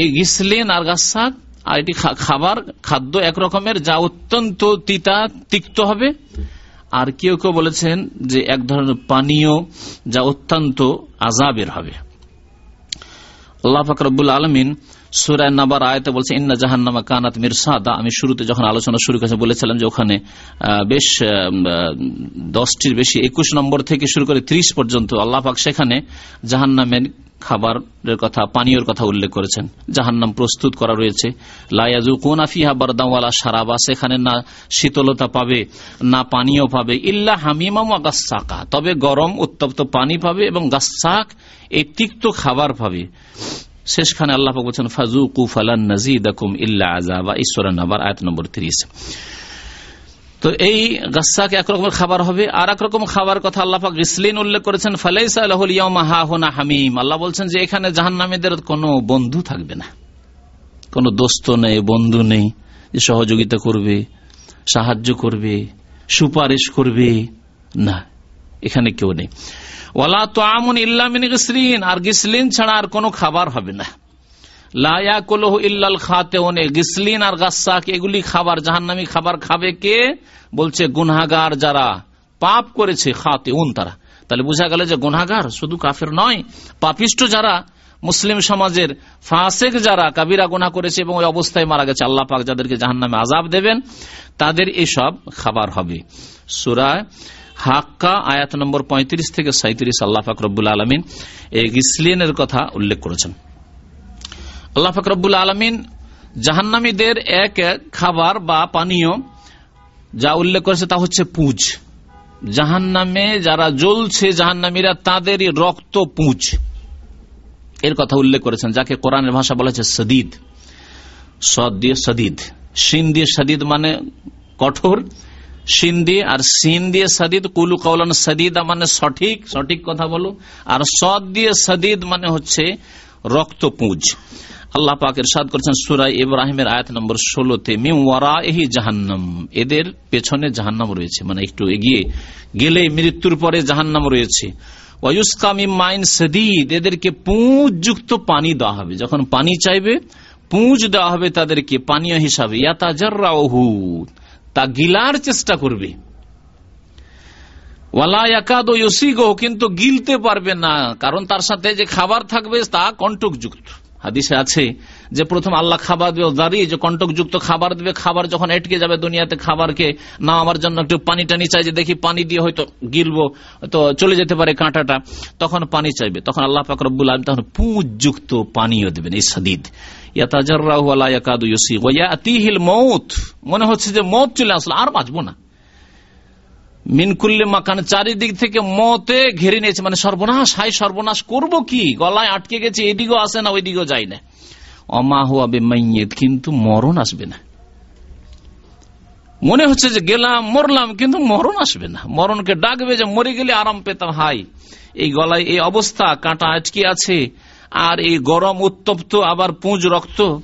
এই গিসলিন আর গাছাক আর এটি খাবার, খাদ্য এক রকমের যা অত্যন্ত তিতা, তিক্ত হবে। আর কেউ কেউ বলেছেন যে এক ধরনের পানীয় যা অত্যন্ত আজাবের হবে। আল্লাহ ফাকরুল আলমিন সুরায় নাবার আয়তে বলছে ইন্না জাহান্নামা কানাত মিরসাদা। আমি শুরুতে যখন আলোচনা শুরু করেছে, বলেছিলাম যে ওখানে বেশ দশটির বেশি, একুশ নম্বর থেকে শুরু করে ত্রিশ পর্যন্ত আল্লাহ পাক সেখানে জাহান্নামের খাবারের কথা, পানীয়র কথা উল্লেখ করেছেন। জাহান্নাম প্রস্তুত করা রয়েছে। লায়াজু কোনাফিহা বারদাওয়ালা সারাবা সেখানে না শীতলতা পাবে, না পানীয় পাবে, ইল্লা হামিমাম গাছাকা তবে গরম উত্তপ্ত পানি পাবে এবং গাছাক এই তিক্ত খাবার পাবে। শেষখানে আল্লাহ বলছেন ফাজুকু ফালান নাজিদাকুম ইল্লা আযাবা। ঈশ্বর নাবার আয়াত নম্বর 30 তো এই গাছাকে একরকমের খাবার হবে, আর একরকম খাবার কথা আল্লাহ পাক ইসলিন উল্লেখ করেছেন, ফালাইসা আলাহুল ইয়াউমা হাহুনা হামিম। আল্লাহ বলছেন যে এখানে জাহান্নামীদের কোনো বন্ধু থাকবে না। কোনো দোস্ত নেই, বন্ধু নেই, যে সহযোগিতা করবে, সাহায্য করবে, সুপারিশ করবে, না, এখানে কেউ নেই। ওলা তো আমন ইল্লামিন গিসলিন, আর গিসলিন ছাড়া আর কোনো খাবার হবে না। লায়া কলহ ইল্লাল খাতে গিসলিন আর গাছাক এগুলি খাবার, জাহান্নামি খাবার খাবে কে? বলছে গুনাগার যারা পাপ করেছে খাতে উন তারা। তাহলে বোঝা গেল যে গুনাগার শুধু কাফের নয়, পাপিষ্ট যারা, মুসলিম সমাজের ফাসেক যারা, কাবিরা গুনা করেছে এবং ওই অবস্থায় মারা গেছে, আল্লাহ পাক যাদেরকে জাহান নামে আজাব দেবেন, তাদের এসব খাবার হবে। সুরায় হাক্কা, আয়াত নম্বর পঁয়ত্রিশ থেকে সাঁত্রিশ আল্লাহ ফাকরবুল আলমিন এই গিসলিনের কথা উল্লেখ করেছেন। আল্লাহ ফাকরবুল আলমিন জাহান্নামীদের এক খাবার বা পানীয় যা উল্লেখ করেছে তা হচ্ছে পুঁজ। জাহান নামে যারা জ্বলছে জাহান্নামীরা তাদেরই রক্ত পুঁজ। এর কথা উল্লেখ করেছেন, যাকে কোরআনের ভাষা বলা হচ্ছে সদিদ। সদ দিয়ে সদিদ। সিন দিয়ে সদিদ মানে কঠোর। সিন দিয়ে আর সিন দিয়ে সদিদ, কুলু কৌলন সদিদা মানে সঠিক সঠিক কথা বলো। আর সদ দিয়ে সদিদ মানে হচ্ছে রক্ত পুঁজ। আল্লাহ পাকের সাদ করেছেন সুরাই ইব্রাহিমের আয়াত নম্বর ষোলোতে মিওয়ারা এহি জাহান্নাম এদের পেছনে জাহান্নাম রয়েছে মানে একটু এগিয়ে গেলে মৃত্যুর পরে জাহান্নাম রয়েছে। মাইন সদিদ এদেরকে পুঁজ যুক্ত পানি দেওয়া হবে। যখন পানি চাইবে, পুঁজ দেওয়া হবে তাদেরকে পানীয় হিসাবে। ইয়াতাজাররাহু তা গিলার চেষ্টা করবে। ওয়ালা একাদ কিন্তু গিলতে পারবে না, কারণ তার সাথে যে খাবার থাকবে তা কণ্টকযুক্ত। হাদিসে আছে যে প্রথম আল্লাহ খাবার দেবে দাঁড়িয়ে যে কণ্টকযুক্ত খাবার দেবে, খাবার যখন এটকে যাবে দুনিয়াতে খাবারকে, না আমার জন্য একটু পানি টানি চাই, যে দেখি পানি দিয়ে হয়তো গিলবো, তো চলে যেতে পারে কাঁটাটা, তখন পানি চাইবে। তখন আল্লাহ ফাকরবুল আলম তখন পুঁজযুক্ত পানিও দেবেন, এই সাদিদ। মনে হচ্ছে যে মত চলে আসলো, আর বাঁচবো না। মিনকুল্লে মাকান, চারিদিক থেকে মতে ঘেরে নিয়েছে। মানে সর্বনাশ হাই সর্বনাশ, করব কি? গলায় আটকে গেছে, এদিকেও আসে না, ওইদিকেও যায় না। অমা হুয়াবে মাইয়েত, কিন্তু মরণ আসবে না। মনে হচ্ছে যে গেলাম, মরলাম, কিন্তু মরণ আসবে না। মরণকে ডাকবে যে মরে গেলে আরাম পেতাম, হাই। এই গলায় এই অবস্থা, কাঁটা আটকে আছে, আর এই গরম উত্তপ্ত, আবার পুঁজ রক্ত।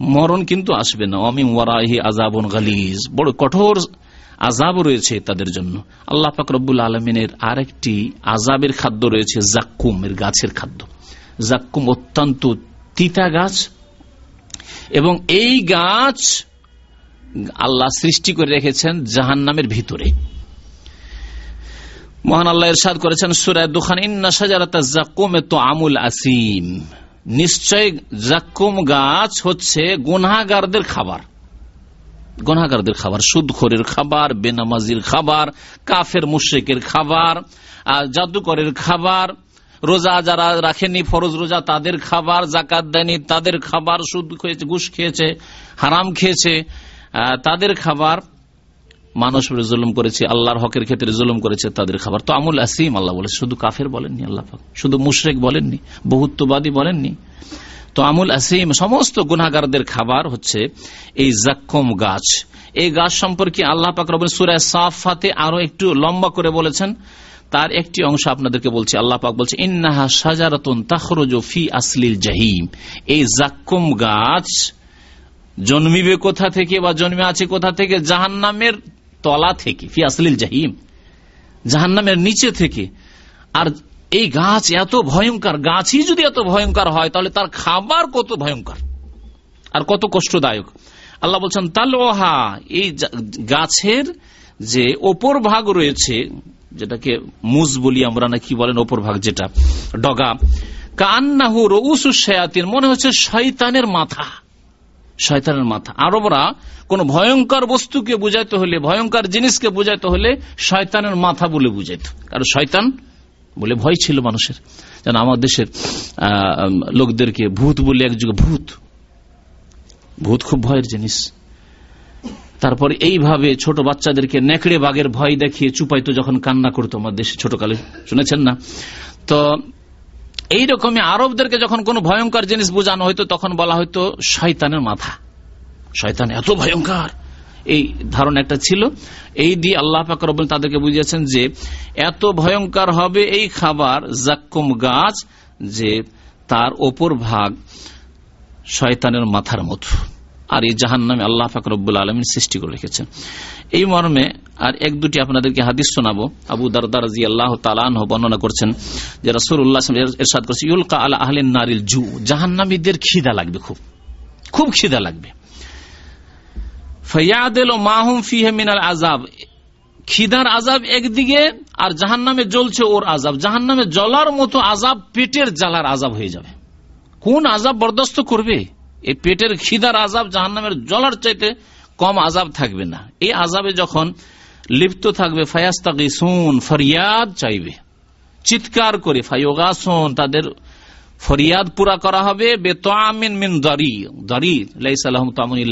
মরণ কিন্তু আসবে না। অমি ওয়ারাহি আজাবন গালিজ। বড় কঠোর আজাব রয়েছে তাদের জন্য। আল্লাহ ফাকরবুল আলমিনের আরেকটি আজাবের খাদ্য রয়েছে জাক্কুম, এর গাছের খাদ্য। জাক্কুম অত্যন্ত তিতা গাছ এবং এই গাছ আল্লাহ সৃষ্টি করে রেখেছেন জাহান নামের ভিতরে। মহান আল্লাহ ইরশাদ করেছেন সুরায় দুখান, ইন্না সাজারাতা জাক্কুমে তো আমুল আসিম। নিশ্চয় জাক্কুম গাছ হচ্ছে গুনাগারদের খাবার। গনাগারদের খাবার, সুদখোরের খাবার, বেনামাজির খাবার, কাফের মুশেকের খাবার আর জাদুকরের খাবার, রোজা যারা রাখেনি, ফরজ রোজা তাদের খাবার, জাকাত দেয়নি, তাদের খাবার, সুদ খেয়েছে, ঘুষ খেয়েছে, হারাম খেয়েছে তাদের খাবার, মানুষ জুলুম করেছে, আল্লাহর হকের ক্ষেত্রে জুলুম করেছে, তাদের খাবার। তো আমুল আসিম, আল্লাহ বলে শুধু কাফের বলেননি, আল্লাহ শুধু মুশরেক বলেননি, বহুত্ববাদী বলেননি। তো আমুল আসিম, সমস্ত গুনাগারদের খাবার হচ্ছে এই জাক্কম গাছ। এই গাছ সম্পর্কে আল্লাহ পাক রবেন সুরায় সাফাতে আরও একটু লম্বা করে বলেছেন। তার একটি অংশ আপনাদেরকে বলছি, আল্লাহ পাক বলছে, ইন্নাহা সাজারাতুন তাখরুজ ফি আসলিল জাহিম। এই জাক্কুম গাছ জন্মিবে কোথা থেকে বা জন্মে আছে কোথা থেকে? জাহান্নামের তলা থেকে, ফি আসলিল জাহিম। জাহান্নামের নিচে থেকে। আর এই গাছ এত ভয়ঙ্কর, গাছই যদি এত ভয়ঙ্কর হয়, তাহলে তার খাবার কত ভয়ঙ্কর আর কত কষ্টদায়ক। আল্লাহ বলছেন তালোহা এই গাছের যে ওপর ভাগ রয়েছে, যেটাকে মুজ বলি আমরা না, কি বলেন ওপর ভাগ যেটা, ডগা কান্নাহু রউসু শয়াতিন, মনে হচ্ছে শয়তানের মাথা। শয়তানের মাথা। আরবরা কোন ভয়ঙ্কর বস্তুকে বুঝাইতে হলে, ভয়ঙ্কর জিনিসকে বুঝাইতে হলে শয়তানের মাথা বলে বুঝাইত। কারণ শয়তান বলে ভয় ছিল মানুষের। যেন আমার দেশের লোকদেরকে ভূত বলে এক যুগে, ভূত। ভূত খুব ভয়ের জিনিস। তারপর এইভাবে ছোট বাচ্চাদেরকে নেকড়ে বাঘের ভয় দেখিয়ে চুপাইতো যখন কান্না করতো আমার দেশে ছোটকালে। শুনেছেন না? তো এইরকমই আরবদেরকে যখন কোন ভয়ঙ্কর জিনিস বোঝানো হইতো, তখন বলা হয়তো শয়তানের মাথা। শয়তান এত ভয়ঙ্কর। এই ধারণা একটা ছিল। এই দিয়ে আল্লাহ পাকর তাদেরকে বুঝিয়েছেন যে, এত ভয়ঙ্কর হবে এই খাবার, জাক্কুম গাছ, যে তার ওপর ভাগ শয়তানের মাথার মতো। আর এই জাহান নামে আল্লাহ ফাকরবুল আলমিন সৃষ্টি করে রেখেছেন। এই মর্মে আর এক দুটি আপনাদেরকে হাদিস শোনাবো। আবু দারদার জি আল্লাহ তালান বর্ণনা করছেন যে রসুল উল্লাহ এরশাদ করছে ইউলকা আলা আহলেন নারিল জু জাহান্নামীদের খিদা লাগবে খুব। খুব খিদা লাগবে। ফয়াদেল মাহুম ফিহে মিনাল আজাব খিদার আজাব একদিকে আর জাহান নামে জ্বলছে ওর আজাব জাহান নামে জ্বলার মতো আজাব পেটের জ্বালার আজাব হয়ে যাবে। কোন আজাব বরদাস্ত করবে? এই পেটের খিদার আজাব জাহান্নামের জলার চাইতে কম আজাব থাকবে না। এই আজাবে যখন লিপ্ত থাকবে ফায়াস্তাকি সুন ফরিয়াদ চাইবে। চিৎকার করে ফাইগাসন তাদের ফরিয়াদ পুরা করা হবে বেতামিন মিন দারি।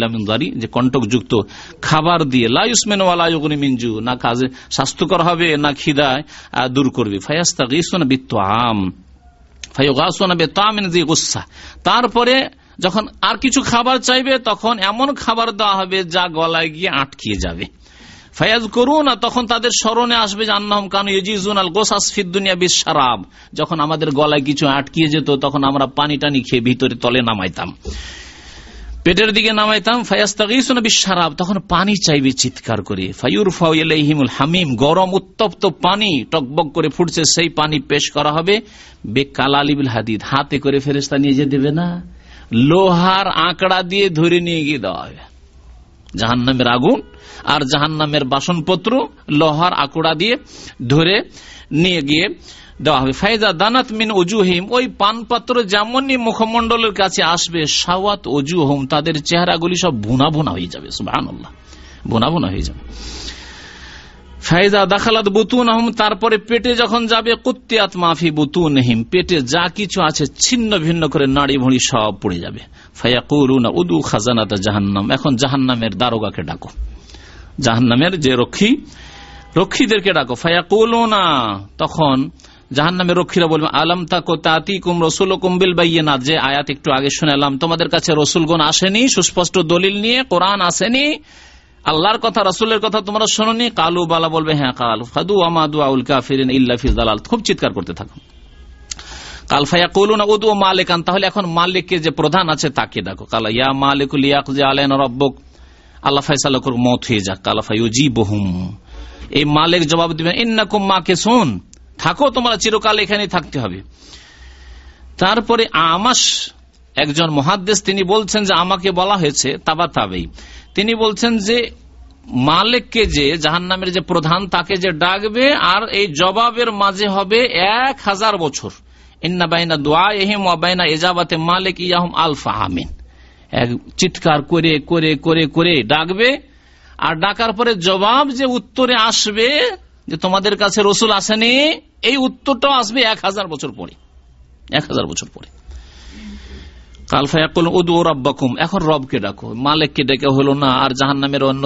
মিন দারি, যে খাবার দিয়ে। লাইসমেন মিনজু না কাজে স্বাস্থ্যকর হবে, না খিদায় দূর করবে। তারপরে যখন আর কিছু খাবার চাইবে, তখন এমন খাবার দেওয়া হবে যা গলায় গিয়ে আটকিয়ে যাবে। ফায়াজ করুন তখন তাদের স্মরণে আসবে যে কানু ইজিজুন আল বিশ সারাব যখন আমাদের গলায় কিছু আটকিয়ে যেত, তখন আমরা পানি টানি খেয়ে ভিতরে তলে নামাইতাম। পেটের দিকে নামাইতাম, ফায়াস্তাগিসুন তখন পানি চাইবে চিৎকার করে। ফায়ুর ফাইহিমুল হামিম, গরম উত্তপ্ত পানি টকবক করে ফুটছে, সেই পানি পেশ করা হবে। বেকালালিবিল হাদিদ, হাতে করে ফেরেস্তা নিয়ে যেতে দেবে না। লোহার আঁকড়া দিয়ে ধরে নিয়ে গিয়ে দেওয়া হবে। জাহান্নামের আগুন আর জাহান জাহান্নামের বাসনপত্র লোহার আকুড়া দিয়ে ধরে নিয়ে গিয়ে দেওয়া হবে। ফাইজা দানাত মিন অজুহিম ওই পানপাত্র যেমনই মুখমন্ডলের কাছে আসবে সাওয়াত অজু অজুহম তাদের চেহারাগুলি সব ভুনা ভুনা হয়ে যাবে সুবাহ ভুনা ভুনা হয়ে যাবে। ফাইজা দাখালাত বুতুন আহম তারপরে পেটে যখন যাবে, কুত্তিয়াত মাফি বুতুন হিম পেটে যা কিছু আছে ছিন্ন ভিন্ন করে নাড়ি ভুঁড়ি সব পড়ে যাবে। ফাইয়া করুনা উদু খাজানাত জাহান্নাম, এখন জাহান্নামের দারোগাকে ডাকো। জাহান্নামের যে রক্ষী, রক্ষীদেরকে ডাকো। ফায়া না তখন জাহান্নামের রক্ষীরা বলবে, আলম তাকো তাতি কুম রসুল ও কুম্বিল বাইনা যে আয়াত একটু আগে শুনেলাম, তোমাদের কাছে রসুলগণ আসেনি, সুস্পষ্ট দলিল নিয়ে, কোরআন আসেনি আল্লাহর কথা, রসুলের কথা তোমরা শোনি কালু বালা বলবে হ্যাঁ কাল। ফাদু আমাদু আউল কাফিরিন ইল্লা দালাল খুব চিৎকার করতে থাকো। কাল ফায়া কৌলুনা উদু তাহলে এখন যে প্রধান আছে, তাকে যে আলেন রব্বক। মত হয়ে যাক। বহুম এই মাকে শোন থাকো, তোমরা চিরকাল থাকতে হবে। তারপরে আমাস একজন মহাদ্দেশ তিনি বলছেন যে আমাকে বলা হয়েছে তাবা তাবেই তিনি বলছেন যে মালিককে যে জাহান নামের যে প্রধান, তাকে যে ডাকবে, আর এই জবাবের মাঝে হবে এক হাজার বছর। ইন্না বাইনা দোয়া এহিম বাইনা এজাবাতে মালিক ইয়াহম আলফা আমিন। এক চিৎকার করে করে করে করে ডাকবে, আর ডাকার পরে জবাব যে উত্তরে আসবে, যে তোমাদের কাছে রসুল আসেনি, এই উত্তরটাও আসবে এক হাজার বছর পরে। এক হাজার বছর পরে। কালফায়াকুল উদু রব্বাকুম এখন রবকে ডাকো। মালিককে ডেকে হলো না, আর জাহান নামের অন্য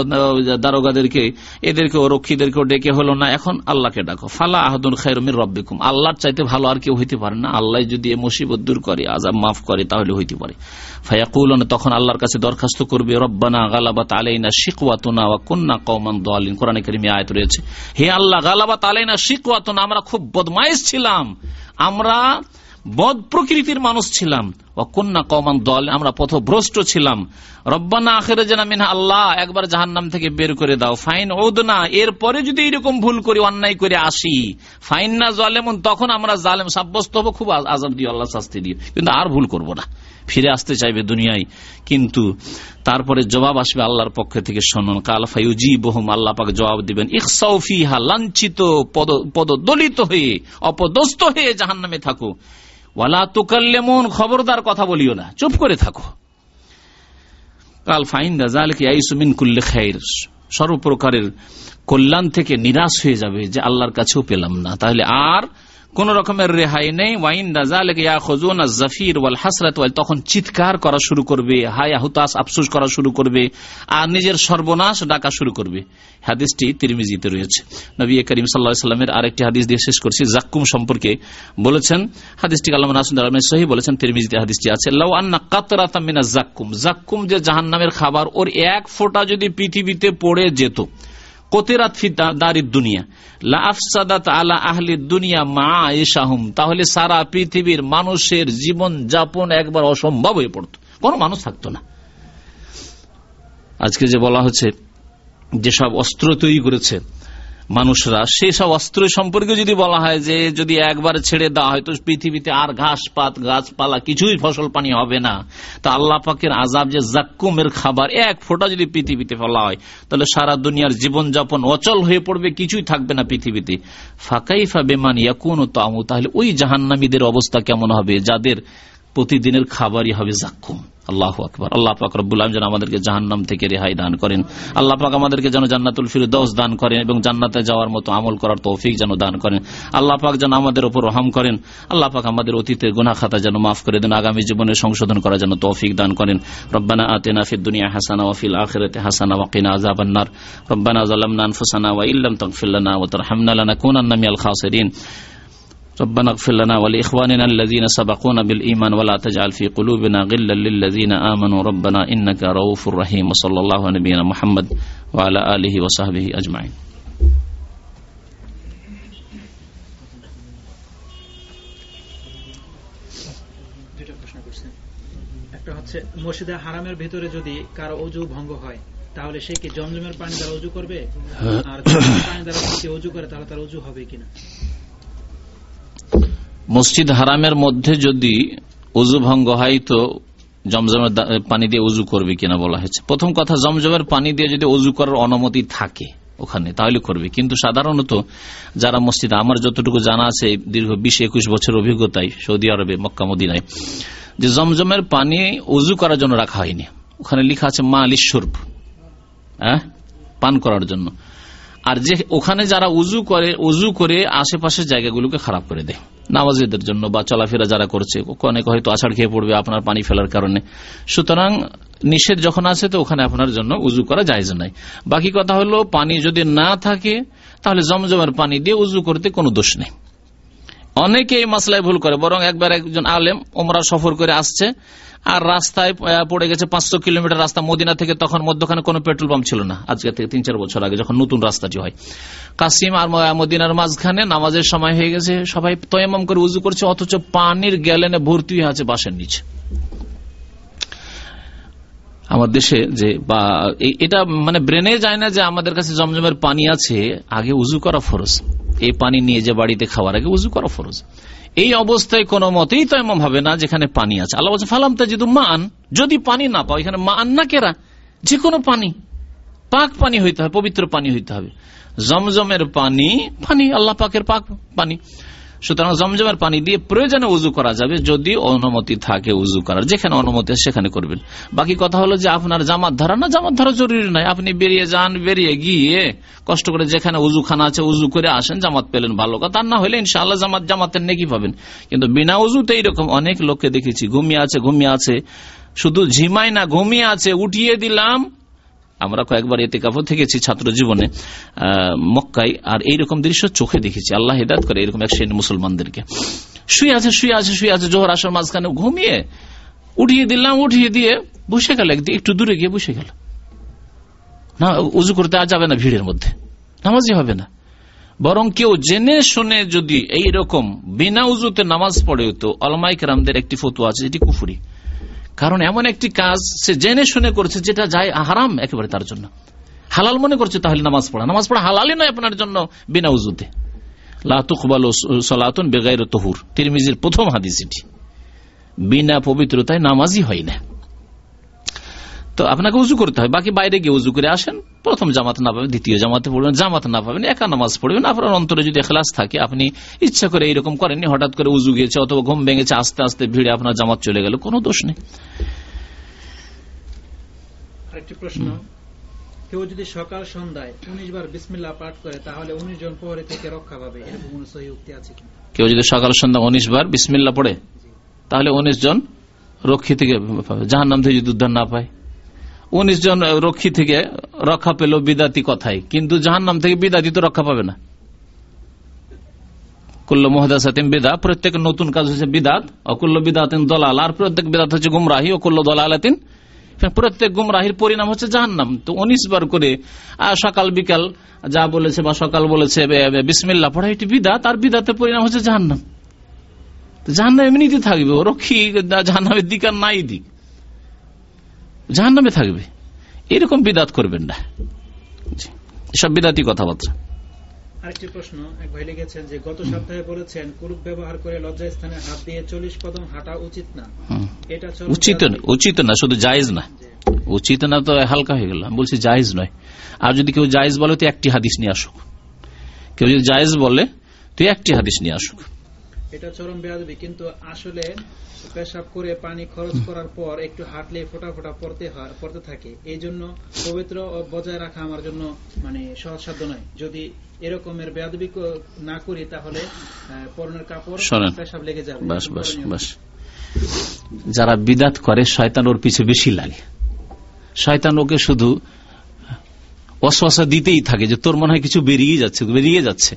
দারোগাদেরকে এদেরকে রক্ষীদেরকেও ডেকে হলো না। এখন আল্লাহকে ডাকো। ফালা আহদুল খাইরমির রব্বিকুম। আল্লাহর চাইতে ভালো আর কেউ হইতে পারে না। আল্লাহ যদি এ মুসিবত দূর করে আজাব মাফ করে, তাহলে হইতে পারে। ফায়াকুল তখন আল্লাহর কাছে দরখাস্ত করবে, রব্বানা গালাবাত আলাইনা শিকওয়াতুনা ওয়া কুন্না কওমান দালিন। কোরআনে কারিমে আয়াত রয়েছে। হে আল্লাহ, গালাবাত আলাইনা শিকওয়াতুনা, আমরা খুব বদমাইশ ছিলাম। আমরা বদ প্রকৃতির মানুষ ছিলাম। অকন্যা কমান দল, আমরা পথভ্রষ্ট ছিলাম। রব্বানা আখের জানা মিনহা আল্লাহ, একবার জাহান নাম থেকে বের করে দাও। ফাইন ওদ না এরপরে যদি এরকম ভুল করি, অন্যায় করে আসি। ফাইন না জলেমন, তখন আমরা জালেম সাব্যস্ত হব, খুব আজাব দিও, আল্লাহ শাস্তি দিও। কিন্তু আর ভুল করব না। ফিরে আসতে চাইবে দুনিয়ায়। কিন্তু তারপরে জবাব আসবে আল্লাহর পক্ষ থেকে, শোনন, কাল ফাইজি বহুম আল্লাহ পাক জবাব দিবেন ইকসাউফিহা লাঞ্ছিত পদদলিত হয়ে, অপদস্থ হয়ে জাহান নামে থাকো। ওয়ালা তুকাল্লেমন, খবরদার কথা বলিও না। চুপ করে থাকো। কাল ফাইন দাজালিন কুল্লে খাইর। সর্বপ্রকারের কল্যাণ থেকে নিরাশ হয়ে যাবে যে আল্লাহর কাছেও পেলাম না। তাহলে আর কোন রকমের রেহাই নেই। ওয়াইন জাফির ওয়াল হাসরাত তখন চিৎকার করা শুরু করবে। হায় হুতাস আফসুস করা শুরু করবে। আর নিজের সর্বনাশ ডাকা শুরু করবে। হাদিসটি তিরমিজিতে রয়েছে। নবী করিম সাল্লামের আরেকটি হাদিস দিয়ে শেষ করছি। জাক্কুম সম্পর্কে বলেছেন। হাদিসটি নাসুদ সহি বলেছেন। তিরমিজিতে হাদিসটি আছে, লাউ আন্না কাতরাতামিনা জাক্কুম জাক্কুম যে জাহান্নামের খাবার, ওর এক ফোঁটা যদি পৃথিবীতে পড়ে যেত কোতেরাত ফি দারিদ দুনিয়া। লাফসাদাত আলা আহলি দুনিয়া মা এসাহুম তাহলে সারা পৃথিবীর মানুষের জীবন যাপন একবার অসম্ভব হয়ে পড়ত। কোন মানুষ থাকতো না। আজকে যে বলা হচ্ছে, যেসব অস্ত্র তৈরি করেছে মানুষরা, সেই সব অস্ত্র সম্পর্কে যদি বলা হয় যে যদি একবার ছেড়ে দেওয়া হয়, তো পৃথিবীতে আর ঘাস পাত গাছপালা কিছুই ফসল পানি হবে না। তা আল্লাহ পাকের আজাব যে জাক্কুমের খাবার, এক ফোঁটা যদি পৃথিবীতে ফেলা হয়, তাহলে সারা দুনিয়ার জীবনযাপন অচল হয়ে পড়বে, কিছুই থাকবে না পৃথিবীতে। ফাঁকাই বেমান ইয়াকুন তামু তাহলে ওই জাহান্নামীদের অবস্থা কেমন হবে? যাদের প্রতিদিনের খাবারই হবে জাক্কুম। আল্লাহ আকবর। আল্লাহ পাক রব্বুল যেন আমাদেরকে জাহান্নাম থেকে রেহাই দান করেন। আল্লাহ পাক আমাদেরকে যেন জান্নাতুল ফিরদৌস দান করেন এবং জান্নাতে যাওয়ার মতো আমল করার তৌফিক যেন দান করেন। আল্লাহ পাক যেন আমাদের উপর রহম করেন। আল্লাহ পাক আমাদের অতীতের গুনা খাতা যেন মাফ করে দেন। আগামী জীবনে সংশোধন করার জন্য তৌফিক দান করেন। রব্বানা আতেনা ফিদ দুনিয়া হাসানা ওয়াফিল আখিরাতে হাসানা ওয়াকিনা আযাবান্নার রব্বানা যালামনা আনফুসানা ওয়া ইল্লাম তাগফির লানা ওয়া তারহামনা লানাকুনান্না মিনাল খাসিরিন। ربنا اغفر لنا ولإخواننا الذين سبقونا بالإيمان ولا تجعل في قلوبنا غلا للذين آمنوا ربنا إنك رؤوف رحيم وصلى الله على نبينا محمد وعلى آله وصحبه أجمعين দুইটা প্রশ্ন করছেন একটা হচ্ছে মসজিদে হারামের ভিতরে যদি কারো অজু ভঙ্গ হয় তাহলে সে কি জমজমের পানি দ্বারা অজু করবে আর জমজমের পানি দ্বারা যদি অজু করে তাহলে তার অজু হবে কিনা মসজিদ হারামের মধ্যে যদি উজু ভঙ্গ হয় তো জমজমের পানি দিয়ে উজু করবে কিনা বলা হয়েছে। প্রথম কথা, জমজমের পানি দিয়ে যদি উজু করার অনুমতি থাকে ওখানে, তাহলে করবে। কিন্তু সাধারণত যারা মসজিদ, আমার যতটুকু জানা আছে, দীর্ঘ বিশ একুশ বছর অভিজ্ঞতায় সৌদি আরবে, মক্কা, মদিনায়, যে জমজমের পানি উজু করার জন্য রাখা হয়নি। ওখানে লিখা আছে মা আলী সুরভ হ্যাঁ? পান করার জন্য। আর যে ওখানে যারা উজু করে উজু করে আশেপাশের জায়গাগুলোকে খারাপ করে দেয়। নামাজিদের জন্য বা চলাফেরা যারা করছে, অনেক হয়তো আছাড় খেয়ে পড়বে আপনার পানি ফেলার কারণে। সুতরাং নিষেধ যখন আছে তো ওখানে আপনার জন্য উজু করা যায় নাই বাকি কথা হলো, পানি যদি না থাকে, তাহলে জমজমের পানি দিয়ে উজু করতে কোনো দোষ নেই। অনেকে এই মাসলায় ভুল করে, বরং একবার একজন আলেম ওমরা সফর করে আসছে আর রাস্তায় পড়ে গেছে পাঁচশো কিলোমিটার রাস্তা মদিনা থেকে, তখন মধ্যখানে কোনো পেট্রোল পাম্প ছিল না, আজকে থেকে তিন চার বছর আগে, যখন নতুন রাস্তাটি হয়। কাসিম আর মদিনার মাঝখানে নামাজের সময় হয়ে গেছে, সবাই তয়মাম করে উজু করছে, অথচ পানির গ্যালেনে ভর্তি হয়ে আছে বাসের নিচে। আমার দেশে যে, বা এটা মানে ব্রেনে যায় না যে আমাদের কাছে জমজমের পানি আছে, আগে উজু করা ফরজ। এই পানি নিয়ে যে বাড়িতে খাওয়ার আগে উজু করা ফরজ। এই অবস্থায় কোনো মতেই তো এমন হবে না যেখানে পানি আছে। আল্লাহ বলছে ফালাম তাজিদু মান যদি পানি না পাও, এখানে মান না কেরা? যে কোনো পানি। পাক পানি হইতে হবে, পবিত্র পানি হইতে হবে। জমজমের পানি পানি, আল্লাহ পাকের পাক পানি। সুতরাং জমজমের পানি দিয়ে প্রয়োজনে উজু করা যাবে, যদি অনুমতি থাকে উজু করার। যেখানে অনুমতি সেখানে করবেন। বাকি কথা হলো যে আপনার জামাত ধরা, না, জামাত ধরা জরুরি নয়। আপনি বেরিয়ে যান, বেরিয়ে গিয়ে কষ্ট করে যেখানে উজু খানা আছে উজু করে আসেন, জামাত পেলেন ভালো কথা। না হলে ইনশাআল্লাহ জামাত জামাতের নেকি পাবেন। কিন্তু বিনা উজুতে এইরকম অনেক লোককে দেখেছি, ঘুমিয়ে আছে ঘুমিয়ে আছে। শুধু ঝিমাই না, ঘুমিয়ে আছে, উঠিয়ে দিলাম আমরা কয়েকবার এতে কাপড় থেকেছি ছাত্র জীবনে মক্কায়, আর এইরকম দৃশ্য চোখে দেখেছি। আল্লাহ হেদায়ত করে এরকম এক শ্রেণি মুসলমানদেরকে। শুয়ে আছে শুয়ে আছে শুয়ে আছে, জোহর আসার মাঝখানে ঘুমিয়ে উঠিয়ে দিলাম, উঠিয়ে দিয়ে বসে গেল একদিন একটু দূরে গিয়ে বসে গেল। না, উজু করতে আর যাবে না ভিড়ের মধ্যে। নামাজই হবে না। বরং কেউ জেনে শুনে যদি এই রকম বিনা উজুতে নামাজ পড়ে তো অলমাইক রামদের একটি ফটো আছে, যেটি কুফুরি। কারণ এমন একটি কাজ সে জেনে শুনে করছে যেটা যায় হারাম একেবারে তার জন্য। হালাল মনে করছে তাহলে নামাজ পড়া। নামাজ পড়া হালালই নয় আপনার জন্য বিনা উজুতে লাতুকবাল সলাতুন তহুর। তিরমিজির প্রথম হাদিস এটি। বিনা পবিত্রতায় নামাজই হয় না। তো আপনাকে উজু করতে হয়। বাকি বাইরে গিয়ে উজু করে আসেন। প্রথম জামাত না পাবেন দ্বিতীয় জামাতে পড়বেন জামাত না পাবেন একা নামাজ পড়বেন। আপনার অন্তরে যদি এখলাস থাকে আপনি ইচ্ছা করে এইরকম করেননি হঠাৎ করে উজু গিয়েছে অথবা ঘুম ভেঙেছে আস্তে আস্তে ভিড়ে আপনার জামাত চলে গেল কোনো দোষ নেই। আরেকটি প্রশ্ন। কেউ যদি সকাল সন্ধ্যায় উনিশ বার বিসমিল্লাহ পাঠ করে তাহলে উনিশ জন প্রহরী থেকে রক্ষা পাবে। এরকম কোন সহি উক্তি আছে কিনা? কেউ যদি সকাল সন্ধ্যা উনিশ বার বিসমিল্লা পড়ে তাহলে উনিশ জন রক্ষী থেকে জাহান নাম থেকে যদি উদ্ধার না পায়। উনিশ জন রক্ষী থেকে রক্ষা পেল বিদাতি কথাই। কিন্তু জাহান নাম থেকে বিদাতি তো রক্ষা পাবে না। কুল্ল মোহাদাসাতিম বিদা, প্রত্যেক নতুন কাজ হচ্ছে বিদাত অকুল্ল বিদাতিন দলাল, আর প্রত্যেক বিদাত হচ্ছে গুমরাহি অকুল্ল দলালাতিন। প্রত্যেক গুমরাহির পরিণাম হচ্ছে জাহান্নাম। তো উনিশ বার করে সকাল বিকাল যা বলেছে বা সকাল বলেছে বিসমিল্লা পড়া, এটি বিদাত, আর বিদাতের পরিণাম হচ্ছে জাহান্নাম। জাহান্নাম এমনিতে থাকবে রক্ষী, জাহান্নামের দিক আর নাই দিক। জাহান্নামে থাকবে। এরকম বিদাত করবেন না। সব বিদাতি কথাবার্তা। আরেকটি প্রশ্ন এক ভাই লিখেছেন যে গত সপ্তাহে বলেছেন ব্যবহার করে স্থানে হাত দিয়ে চল্লিশ কদম হাঁটা উচিত না। এটা উচিত উচিত না শুধু জায়েজ না। উচিত না তো হালকা হয়ে গেল। বলছি জায়েজ নয়। আর যদি কেউ জায়েজ বলে তো একটি হাদিস নিয়ে আসুক। কেউ যদি জায়েজ বলে তুই একটি হাদিস নিয়ে আসুক। এটা চরম বেয়াদবি কিন্তু আসলে পেশাব করে পানি খরচ করার পর একটু হাঁটলে ফোটা ফোটা পড়তে হয় পড়তে থাকে। এই জন্য পবিত্র বজায় রাখা আমার জন্য মানে সহজসাধ্য নয়। যদি এরকমের বেয়াদবি না করি তাহলে পরনের কাপড় পেশাব লেগে যাবে। বাস বাস বাস। যারা বিদাত করে শয়তান ওর পিছে বেশি লাগে। শয়তান ওকে শুধু অশ্বাসা দিতেই থাকে যে তোর মনে হয় কিছু বেরিয়ে যাচ্ছে বেরিয়ে যাচ্ছে।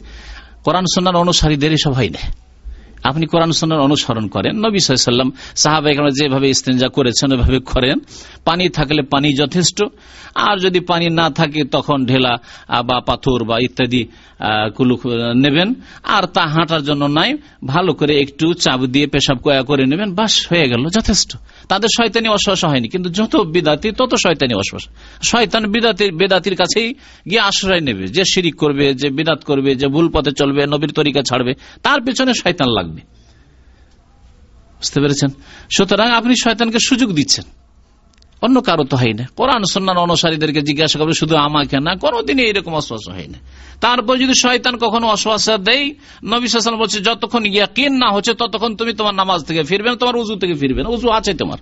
কোরআন সন্ন্যার অনুসারীদের এসব হয় না। আপনি কোরআন সন্ন্যার অনুসরণ করেন। নবী সাল্লাম সাহাবা এখানে যেভাবে ইস্তেঞ্জা করেছেন, ওইভাবে করেন। পানি থাকলে পানি যথেষ্ট। আর যদি পানি না থাকে, তখন ঢেলা বা পাথর বা ইত্যাদি কুলুক নেবেন। আর তা হাঁটার জন্য নাই। ভালো করে একটু চাপ দিয়ে পেশাব কয়া করে নেবেন। বাস হয়ে গেল, যথেষ্ট। তাদের শয়তানি অশ্বাসা হয়নি, কিন্তু যত বিদাতি, তত শয়তানি অশ্বাস শয়তান বিদাতির, বেদাতির কাছেই গিয়ে আশ্রয় নেবে। যে শিরিক করবে, যে বিদাত করবে, যে ভুল পথে চলবে, নবীর তরিকা ছাড়বে, তার পেছনে শয়তান লাগবে। বুঝতে পেরেছেন? সুতরাং আপনি শয়তানকে সুযোগ দিচ্ছেন। অন্য কারও তো হয় না। কোরআন সন্ন্যান অনুসারীদেরকে জিজ্ঞাসা করবে শুধু আমাকে না? কোনোদিনই এরকম অশ্বাস হয় না। তারপর যদি শয়তান কখনো অশ্বাসা দেয় নবী সাল বলছে যতক্ষণ ইয়াকিন না হচ্ছে ততক্ষণ তুমি তোমার নামাজ থেকে ফিরবে না, তোমার উজু থেকে ফিরবে না। উজু আছে তোমার।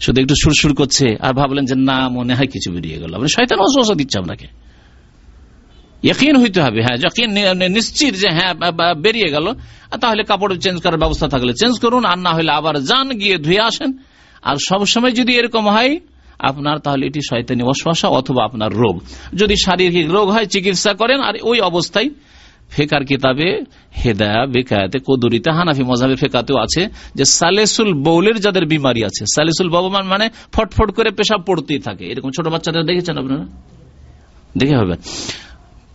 শুধু একটু সুরসুর করছে আর ভাবলেন যে না মনে হয় কিছু বেরিয়ে গেল। শয়তান অশ্বাসা দিচ্ছে আপনাকে। ইয়কিন হইতে হবে হ্যাঁ যকিন নিশ্চিত যে হ্যাঁ বেরিয়ে গেল তাহলে কাপড় চেঞ্জ করার ব্যবস্থা থাকলে চেঞ্জ করুন আর না হলে আবার যান গিয়ে ধুয়ে আসেন। আর সবসময় যদি এরকম হয়, আপনার তাহলে এটি শয়তানি অশ্বাসা অথবা আপনার রোগ। যদি শারীরিক রোগ হয়, চিকিৎসা করেন, আর ওই অবস্থায় ফেকার কিতাবে হেদায়া, বেকায়াতে, কদুরিতে, হানাফি মজাবে ফেকাতেও আছে যে সালেসুল বৌলের যাদের বিমারি আছে। সালেসুল ববমান মানে ফটফট করে পেশাব পড়তেই থাকে। এরকম ছোট বাচ্চাদের দেখেছেন আপনারা? দেখে হবে।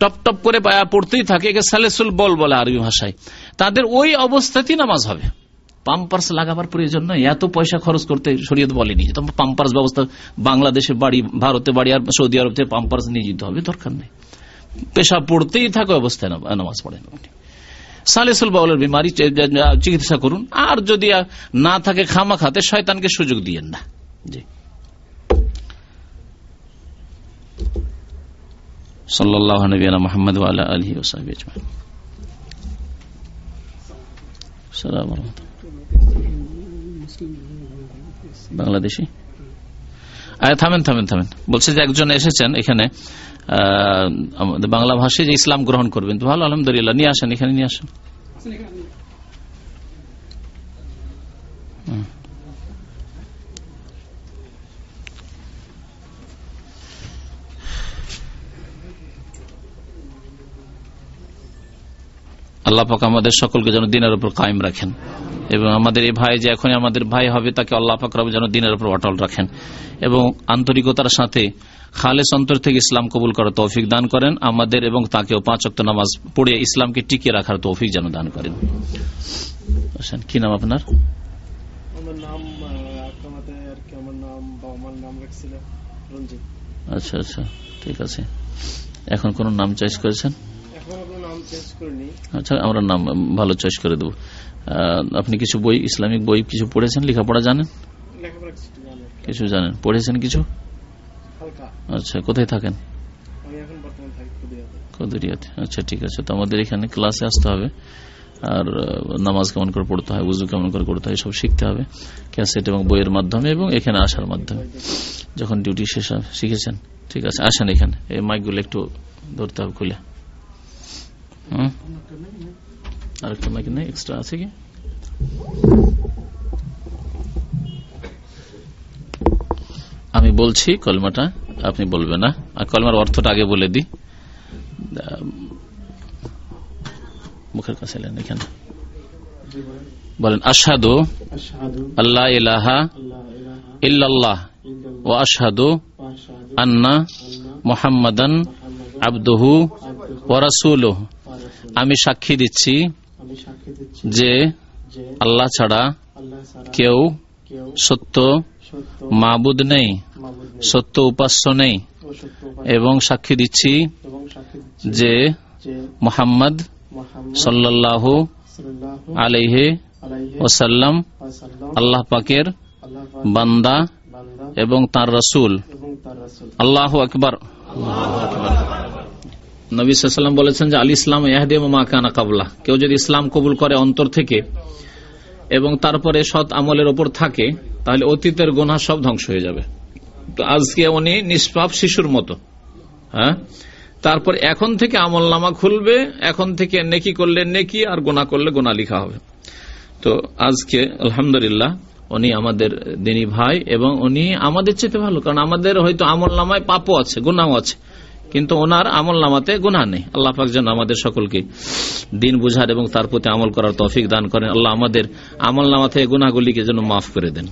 টপ টপ করে পায়া পড়তেই থাকে, একে সালেসুল বল বলে আরবি ভাষায়। তাদের ওই অবস্থাতেই নামাজ হবে। পাম্পার্স লাগাবার প্রয়োজন নয় এত পয়সা খরচ করতে শরীয়ত বলেনি পাম্পার্স ব্যবস্থা বাংলাদেশে বাড়ি, ভারতে বাড়ি আর সৌদি আরব থেকে পাম্পার্স নিয়ে যেতে হবে, দরকার নেই। পেশা পড়তেই থাকে অবস্থায় নামাজ পড়েন আপনি। সালেসুল বাউলের বিমারি চিকিৎসা করুন। আর যদি না থাকে খামা খাতে শয়তানকে সুযোগ দিয়েন না। জি। সাল্লাহ নবীনা মোহাম্মদ আলহি ওসাহাবি আজমাইন। সালাম আলাইকুম। বাংলাদেশি? থামেন থামেন থামেন। বলছে যে একজন এসেছেন এখানে আমাদের বাংলা ভাষায় যে ইসলাম গ্রহণ করবেন। ভালো, আলহামদুলিল্লাহ। নিয়ে আসেন, এখানে নিয়ে আসেন। আল্লাহ পাক আমাদের সকলকে যেন দিনের উপর কায়েম রাখেন। এবং আমাদের এই ভাই যে এখন আমাদের ভাই হবে তাকে আল্লাহ পাক যেন দিনের উপর অটল রাখেন এবং আন্তরিকতার সাথে খালেস অন্তর থেকে ইসলাম কবুল করার তৌফিক দান করেন আমাদের এবং তাকেও পাঁচ অক্ট নামাজ পড়ে ইসলামকে টিকিয়ে রাখার তৌফিক যেন দান করেন। কি নাম আপনার? আচ্ছা আচ্ছা ঠিক আছে। এখন কোন নাম চয়েস করেছেন? আচ্ছা আমরা নাম ভালো চয়েস করে দেবো। আপনি কিছু বই ইসলামিক বই কিছু পড়েছেন লেখাপড়া জানেন? কিছু জানেন? পড়েছেন কিছু? আচ্ছা কোথায় থাকেন? কদরিয়াতে। আচ্ছা ঠিক আছে। তো আমাদের এখানে ক্লাসে আসতে হবে। আর নামাজ কেমন করে পড়তে হয় উজু কেমন করে করতে হয় সব শিখতে হবে। ক্যাসেট এবং বইয়ের মাধ্যমে এবং এখানে আসার মাধ্যমে। যখন ডিউটি শেষ হবে শিখেছেন? ঠিক আছে আসেন এখানে। এই মাইকগুলো একটু ধরতে হবে খুলে। আরেকটা মাইক নেই এক্সট্রা আছে কি? আমি বলছি কলমাটা আপনি বলবেন না। আর কলমার অর্থটা আগে বলে আহ, মুখের কাছে এলেন এখানে। বলেন আসাদু আল্লাহ ইলাহা ইল্লাল্লাহ ও আসাদু আন্না মুহাম্মাদান আবদুহু ও রাসূলুহু। ওয়া রাসূল আমি সাক্ষী দিচ্ছি যে আল্লাহ ছাড়া কেউ সত্য মাবুদ নেই সত্য উপাস্য নেই। এবং সাক্ষী দিচ্ছি যে মোহাম্মদ সাল্লাল্লাহু আলাইহি ওসাল্লাম আল্লাহ পাকের বান্দা এবং তার রসুল। আল্লাহ আকবর। নবী বলেছেন যে, আল ইসলাম ইয়াহদিম মা কানা কাবলা। কেউ যদি ইসলাম কবুল করে অন্তর থেকে এবং তারপরে সৎ আমলের ওপর থাকে, তাহলে অতীতের গোনা সব ধ্বংস হয়ে যাবে। তো আজকে উনি নিষ্পাপ শিশুর মতো হ্যাঁ? তারপর এখন থেকে আমল নামা খুলবে, এখন থেকে নেকি করলে নেকি আর গোনা করলে গোনা লিখা হবে। তো আজকে, আলহামদুলিল্লাহ, উনি আমাদের দিনী ভাই এবং উনি আমাদের চেতে ভালো, কারণ আমাদের হয়তো আমল নামায় পাপও আছে গোনাও আছে। কিন্তু ওনার আমল নামাতে গুনা নেই। আল্লাহ পাক যেন আমাদের সকলকে দিন বুঝার এবং তার প্রতি আমল করার তফিক দান করেন। আল্লাহ আমাদের আমল নামা থেকে গুনাগুলিকে যেন মাফ করে দেন।